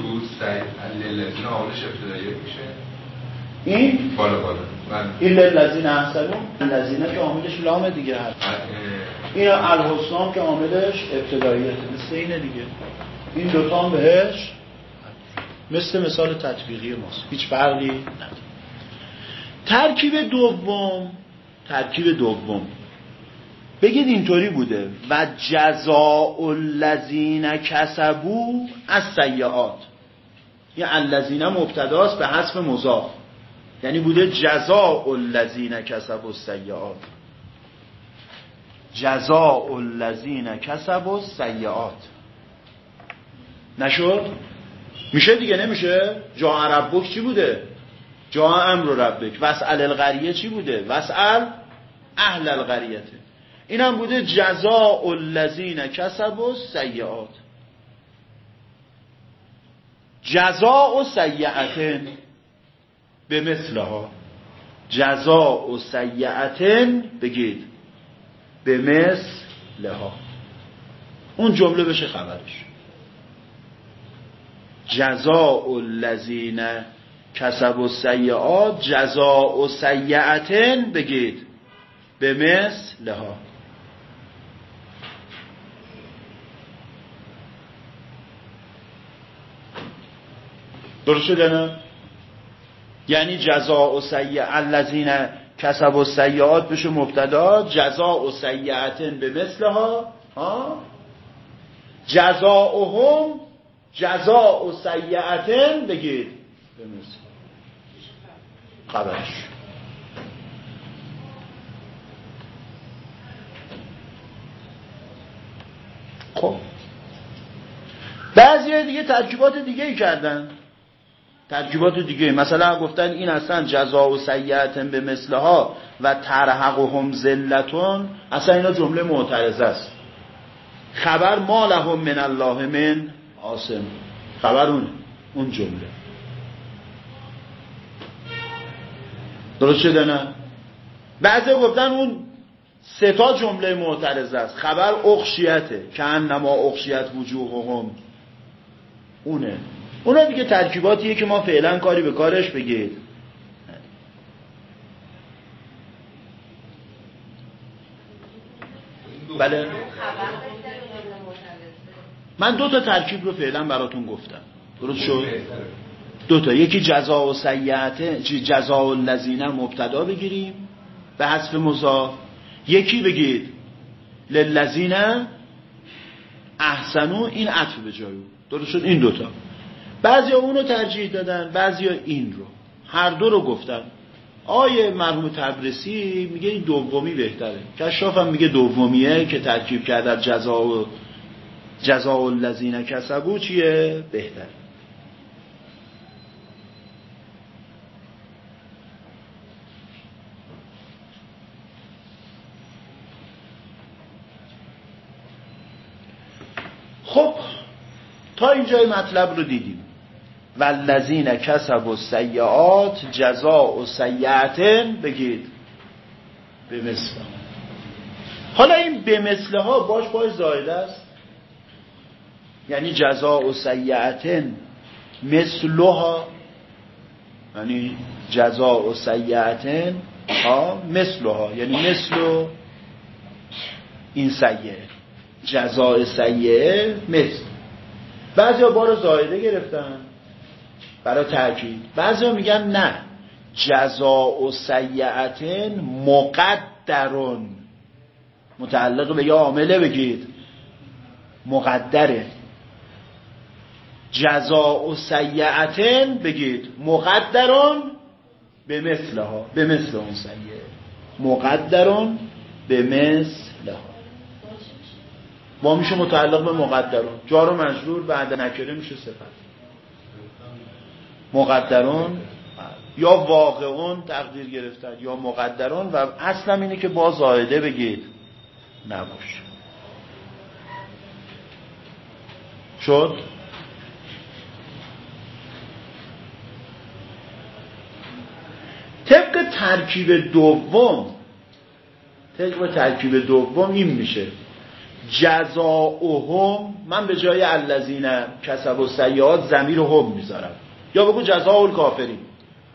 این؟ بالا بالا. این للذین احسنون. لذینه که عاملش لام دیگه هست. این الحسنام که عاملش ابتداییه مثل اینه دیگه. این دوتا هم بهش مثل مثال تطبیقی ماست. هیچ فرقی نداره. ترکیب دوم ترکیب دوم. بگید اینطوری بوده. و جزاء الذین کسبو از سیئات. یه الذین مبتداست به حذف مضاف. یعنی بوده جزاء الذین کسبوا السیئات جزاء الذین کسبوا السیئات نشد؟ میشه دیگه؟ نمیشه؟ جا ربک چی بوده؟ جا امر ربک. وسعل القریه چی بوده؟ وسعل اهل القریته اینم بوده جزاء الذین کسبوا السیئات. جزاء سیئتن به مثلها. جزاء سیئتن بگید. به مثلها. اون جمله بشه خبرش. جزاء الذین کسبوا السیئات جزاء سیئتن بگید. به مثلها درست شده نه؟ یعنی جزاء و سیع الذین کسب و سیعات بشه مبتدا جزاء و سیعتن به مثلها ها؟ جزاؤهم جزاء سیعتن بگید. خبرش. خب. بعضی دیگه ترکیبات دیگه ای کردن. ترکیبات دیگه. مثلا گفتن این اصلا جزا و سیعتن به مثلها و ترحق و هم زلتون اصلا اینا جمله معترض است. خبر ما لهم من الله من آسم. خبر اون اون جمله. درست شده نه؟ بعضی گفتن اون سه تا جمله معترض است. خبر اخشیته. که انما اخشیت وجوههم. اونه. اونا دیگه ترکیباتیه که ما فعلا کاری به کارش بگید. بله. من دو تا ترکیب رو فعلا براتون گفتم. درست شد؟ دو تا. یکی جزا و سیعت جزا و لذینه مبتدا بگیریم به حذف مضاف یکی بگید للذین احسنو این عطف به جایو درست شد؟ این دوتا بعضی اونو ترجیح دادن بعضی این رو. هر دو رو گفتن. آیه مرحوم تبرسی میگه این دومی بهتره. کشاف هم میگه دومیه که ترکیب کرده جزا و جزا الذین کسبو چیه؟ بهتره خب تا اینجای مطلب رو دیدیم. والذین کسب و سیعات جزا و سیعتن بگید. به مثل. حالا این به مثل ها باش باش زایده است. یعنی جزا و سیعتن مثلها. یعنی جزا و سیعتن ها مثلها. یعنی مثل این سیعه جزاء سیعه مثل. بعضی ها بار زایده گرفتن. برای تاکید بعضی ها میگن نه. جزاء و سیعتن مقدرون. متعلق به یه عامله بگید. مقدره. جزاء و سیعتن بگید. مقدرون به مثلها. به مثل اون سیعه مقدرون به مثلها. ما میشه متعلق به مقدرون. جار و مجرور بعد نکره میشه صفت. مقدرون یا واقعون تقدیر گرفتن یا مقدرون و اصلا اینه که با زایده بگید نباشه. شد؟ طبق ترکیب دوم طبق ترکیب دوم این میشه. جزاؤهم من به جای الذین کسب و سیاد زمیر هم می‌ذارم. یا بگو جزاء الکافرین.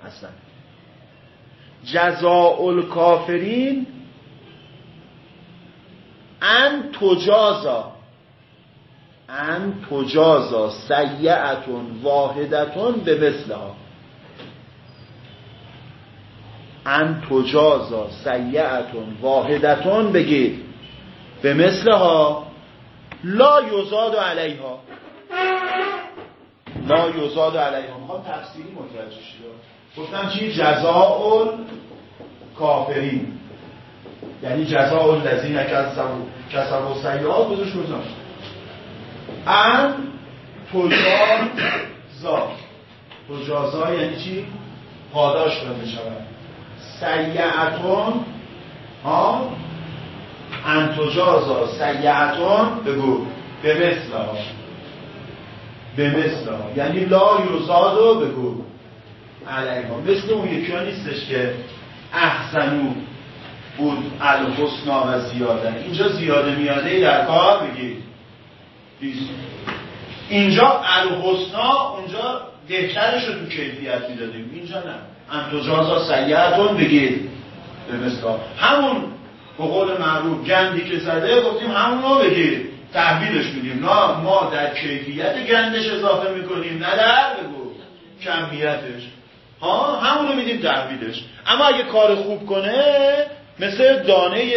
اصلا. جزاء الکافرین ان تجازا. ان تجازا سیعتون واحدتون به مثلها. ان تجازا سیعتون واحدتون بگید. به مثلها لا یزاد علیها. لا یزاد علیها. می‌خوام تفسیری متوجه شد گفتم چی؟ جزاء کافرین. یعنی جزاء الذین کسبوا سیئات بزرش گذاشت. ان تجازا تجازا یعنی چی؟ پاداش داده شود. سیعتون ها؟ ان تجازا سیعتون بگو. به مثل ها به مثل ها یعنی لا یزادو بگو. علیها مثل اون یکی ها نیستش که احسنو بود الحسنا و زیاده. اینجا زیاده میاده در کار بگید اینجا الحسنا اونجا بهترش رو تو کیفیت می‌دادیم. اینجا نه. انتجازا سیعتون بگید. به مثل همون به قول معروف گندی که زده گفتیم همون رو بگید تحویلش میدیم. نه ما در کیفیت گندش اضافه می‌کنیم نه در بگو. کمیتش. ها همون رو میدیم تحویلش. اما اگه کار خوب کنه مثل دانه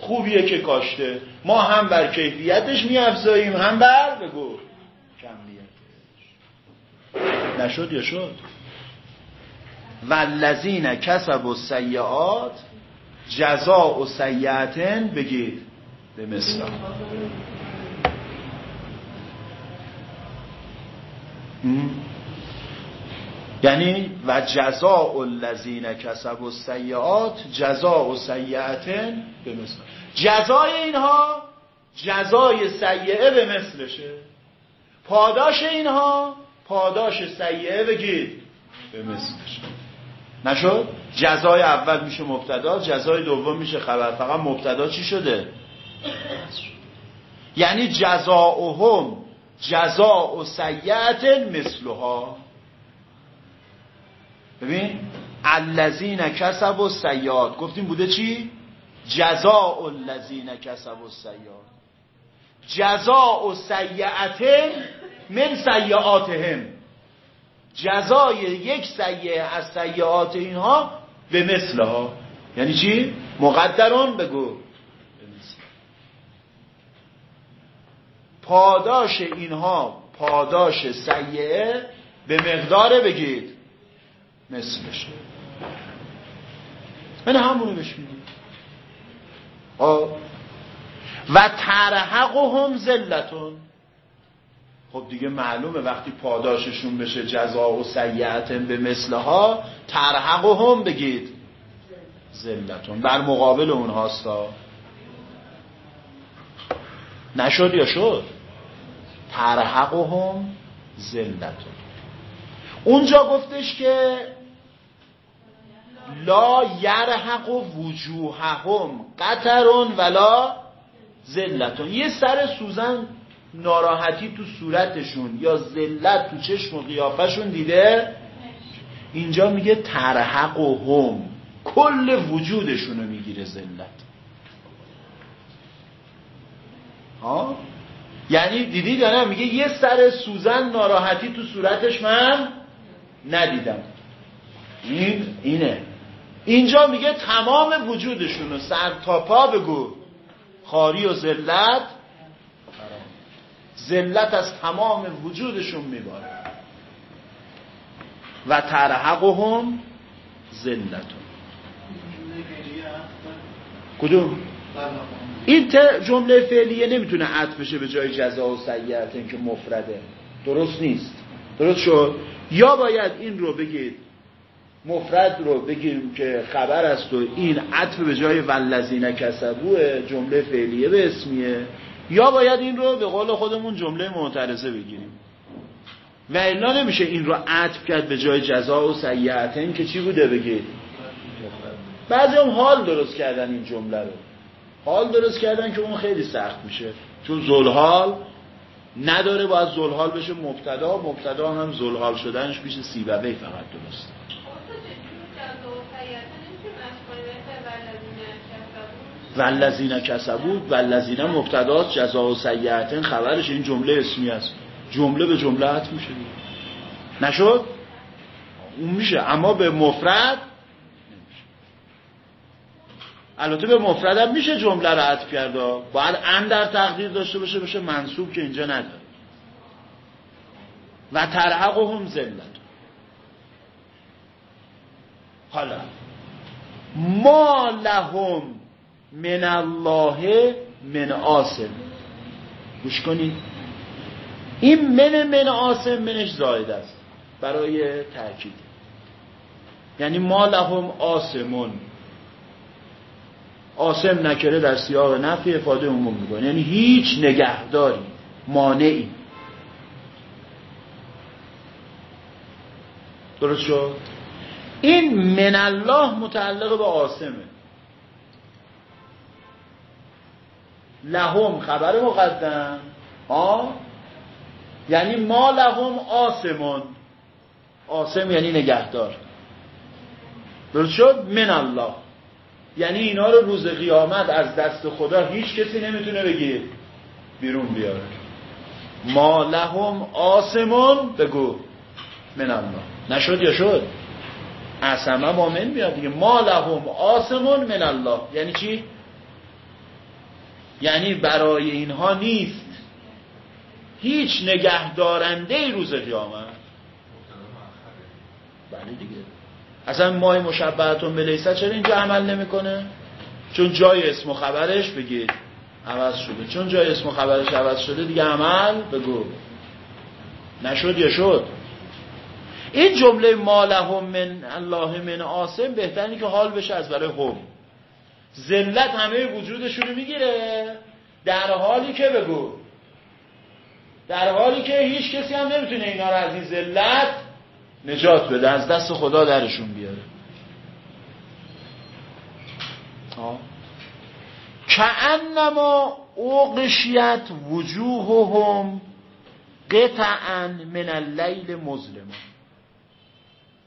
خوبیه که کاشته. ما هم بر کیفیتش میافزاییم هم بر بگو. کمیتش. نشد یا شد؟ والذین کسب و سیعات جزا و سیعتن بگید. به مثلا. یعنی و جزاء الذین کسب و سیعات جزاء و سیعتن به مثل جزای اینها جزای سیعه به مثلشه پاداش اینها پاداش سیعه بگید. به مثلشه نشد؟ جزای اول میشه مبتدا جزای دوم میشه خبر. فقط مبتدا چی شده؟ یعنی جزاؤهم جزاء سیعت مثلها. ببین الذین کسب سیاد گفتیم بوده چی؟ جزاء الذین کسب سیاد جزاء سیعت من سیعاتهم جزای یک سیعه از سیعات اینها به مثلها. یعنی چی؟ مقدرون بگو. پاداش اینها پاداش سیعه به مقدار بگید. مثلش. من همونو بهش میگید و ترحقهم زلتون خب دیگه معلومه وقتی پاداششون بشه جزا و سیعتن به مثلها ترحقهم بگید. زلتون بر مقابل اونهاستا نشد یا شد؟ ترحقهم زلتون اونجا گفتش که لا یرحق وجوههم قطرون ولا زلتون یه سر سوزن ناراحتی تو صورتشون یا ذلت تو چشم و قیافشون دیده؟ اینجا میگه ترحق و هم کل وجودشون رو می‌گیره ذلت. ها؟ یعنی دیدید یا میگه یه سر سوزن ناراحتی تو صورتش من ندیدم. این اینه. اینجا میگه تمام وجودشون رو سر تا پا بگو. خاری و ذلت ذلت از تمام وجودشون میباره. و ترحقهم ذلتون. کدوم؟ این جمله فعلیه نمی‌تونه عطف بشه به جای جزا و سیعت که مفرده. درست نیست. درست شد؟ یا باید این رو بگید مفرد رو بگیم که خبر است و این عطف به جای ولذین کسبوه جمله فعلیه به اسمیه. یا باید این رو به قول خودمون جمله معترضه بگیریم. و الا نمیشه این رو عطف کرد به جای جزا و سیعتن که چی بوده بگید بعضی هم حال درست کردن این جمله رو. حال درست کردن که اون خیلی سخت میشه. چون زلحال نداره باید زلحال بشه مبتدا مبتدا هم زلحال شدنش پیش سیبوی فقط درست والذین کسبود والذین مبتداست جزا و سیعتن خبرش این جمله اسمی است. جمله به جمله حت میشه نشد؟ اون میشه. اما به مفرد البته به مفرد هم میشه جمله رو عطف کرد. باید ان در تقدیر داشته باشه بشه منصوب که اینجا نداره. و هم زلت. حالا ما لهم من الله من آسم گوش کنید. این من من آسم منش زاید است. برای تاکید یعنی ما لهم آسمون آسم نکره در سیاق نفی افاده عموم می‌کنه. یعنی هیچ نگهداری مانعی. درست شد؟ این من الله متعلق به آسمه لهم خبر مقدم. ها یعنی ما لهم آسمون. آسم یعنی نگهدار. درست شد؟ من الله. یعنی اینا رو روز قیامت از دست خدا هیچ کسی نمی‌تونه بگیره. بیرون بیاره. ما لهم آسمون بگو. من الله. نشد یا شد؟ عصمه با من میاد دیگه. ما لهم آسمون من الله. یعنی چی؟ یعنی برای اینها نیست. هیچ نگهدارنده ای روز قیامت. بله دیگه. اصلا ماه مشبهتون به لیسه چرا اینجا عمل نمی‌کنه؟ چون جای اسم و خبرش بگید عوض شده. چون جای اسم و خبرش عوض شده دیگه عمل بگو. نشد یا شد؟ این جمله مالهم من الله من آسم بهتری که حال بشه از برای هم. ذلت همه وجودشون رو می‌گیره. در حالی که بگو در حالی که هیچ کسی هم نمی‌تونه اینا رو از این ذلت نجات بده از دست خدا درشون بیاره. کعنما اوقشیت وجوههم قطعا من اللیل مظلما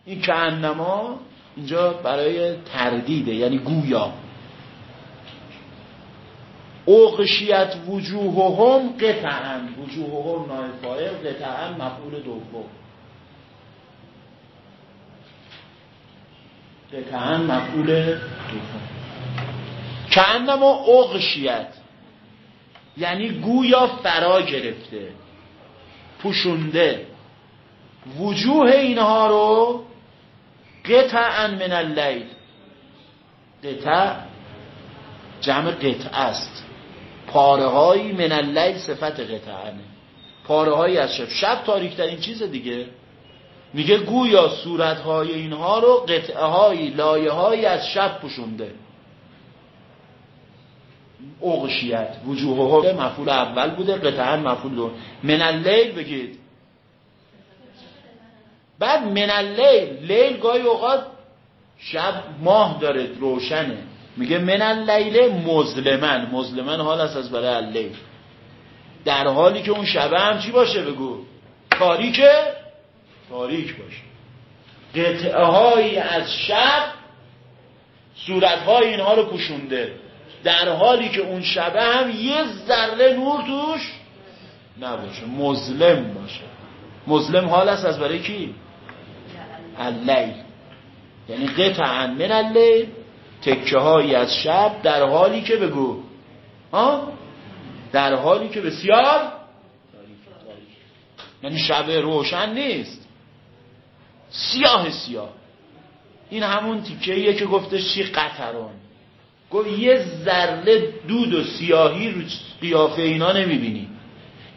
این کعنما اینجا برای تردیده یعنی گویا. اوقشیت وجوههم قطعا. وجوههم نایب فاعل قطعا مفعول دوم. قطعا مفعول دوم. کعنما اغشیت. یعنی گویا فرا گرفته پوشونده. وجوه اینها رو قطعا من اللیل. قطع جمع قطع است. پاره من اللیل صفت قطعنه پاره از شب. شب تاریک این چیز دیگه. میگه گویا صورت های اینها رو قطعه های لایه های از شب پوشونده. اغشیت وجوه ها مفعول اول بوده قطعا مفعول دو. من اللیل بگید. بعد من اللیل لیل گاهی اوقات شب ماه داره روشنه. میگه من اللیل مظلمن مظلمن حال است از برای اللیل در حالی که اون شبه هم چی باشه بگو؟ تاریکه تاریک باشه. قطعه هایی از شب صورت های اینها رو پوشونده. در حالی که اون شبه هم یه ذره نور توش نباشه. مظلم باشه. مظلم حال است از برای کی؟ اللیل یعنی قطعا من اللیل تکه هایی از شب در حالی که بگو. ها؟ در حالی که بسیار یعنی شب روشن نیست. سیاه سیاه. این همون تیکه که گفتش چی قطران. گفت یه ذره دود و سیاهی رو قیافه اینا نمی‌بینی.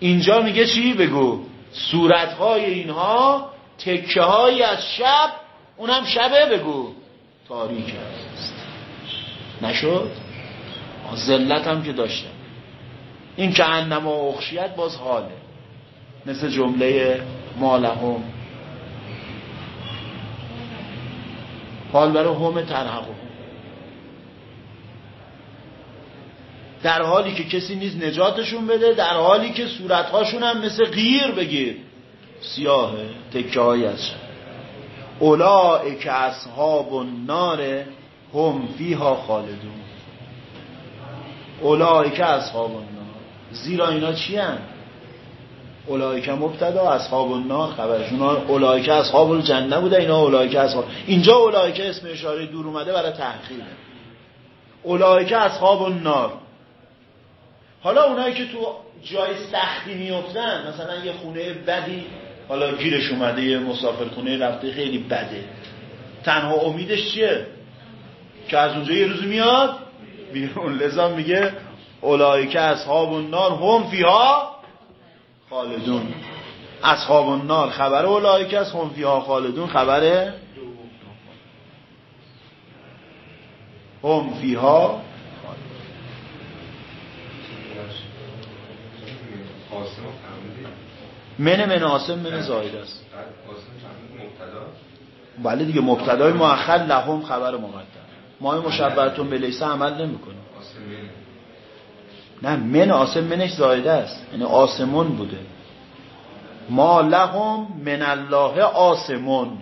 اینجا میگه چی بگو؟ صورتهای اینها تکه های از شب اونم شبه بگو. تاریک است نشد؟ زلت هم که داشتم این که انما اخشیت باز حاله. مثل جمله مالهم حال برای هم ترحقه. در حالی که کسی نیز نجاتشون بده در حالی که صورتهاشون هم مثل غیر بگیر. سیاهه تکه های از که اصحاب النار هم فیها خالدون. که اصحاب النار. زیرا اینا چی هم؟ که مبتدا اصحاب النار خبرشون که اصحاب الجنه بوده اینا که اصحاب اینجا که اسم اشاره دور اومده برای تحقیره که اصحاب النار. حالا اونایی که تو جای سختی میفتن مثلا یه خونه بدی حالا گیرش اومده یه مسافر خونه رفته خیلی بده. تنها امیدش چیه؟ که از اونجا یه روز میاد بیرون. لذا میگه که اصحاب النار هم فیها خالدون. اصحاب النار خبر که از هم فیها خالدون خبره هم فیها من من آسم من زاید است. بله دیگه مبتدای مؤخر لهم خبر مقدم ما مشبهتون به لیسه عمل نمی‌کنه نه من آسم منش زایده است. یعنی آسمون بوده. ما لهم من الله آسمون.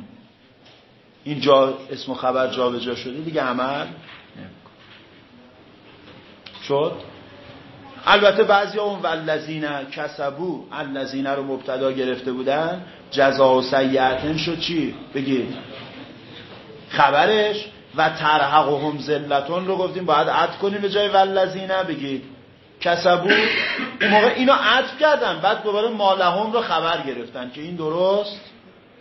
اینجا اسم و خبر جابجا شده دیگه عمل شد؟ البته بعضی اون والذین کسبو الذین رو مبتدا گرفته بودن جزا و سیعتن شد چی؟ بگید. خبرش و ترحق و هم زلتون رو گفتیم باید عد کنیم به جای ولذینه بگید. کسبو اون موقع اینو عطف کردن. بعد دوباره مالهم رو خبر گرفتن که این درست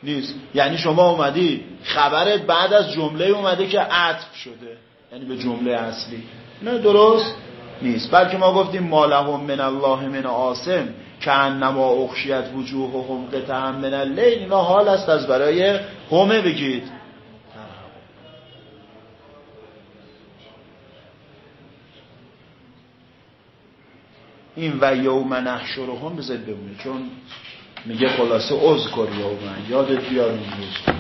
نیست. یعنی شما اومدی خبرت بعد از جمله اومده که عطف شده. یعنی به جمله اصلی. نه درست نیست. بلکه ما گفتیم مالهم من الله من آسم. که انما اخشیت وجوه و هم قطعا من اللیل اینا حال است از برای همه بگید. این و یوم نحشرهم بذارید بمونه چون میگه خلاصه اذکر یوم. یادت بیار اون روز.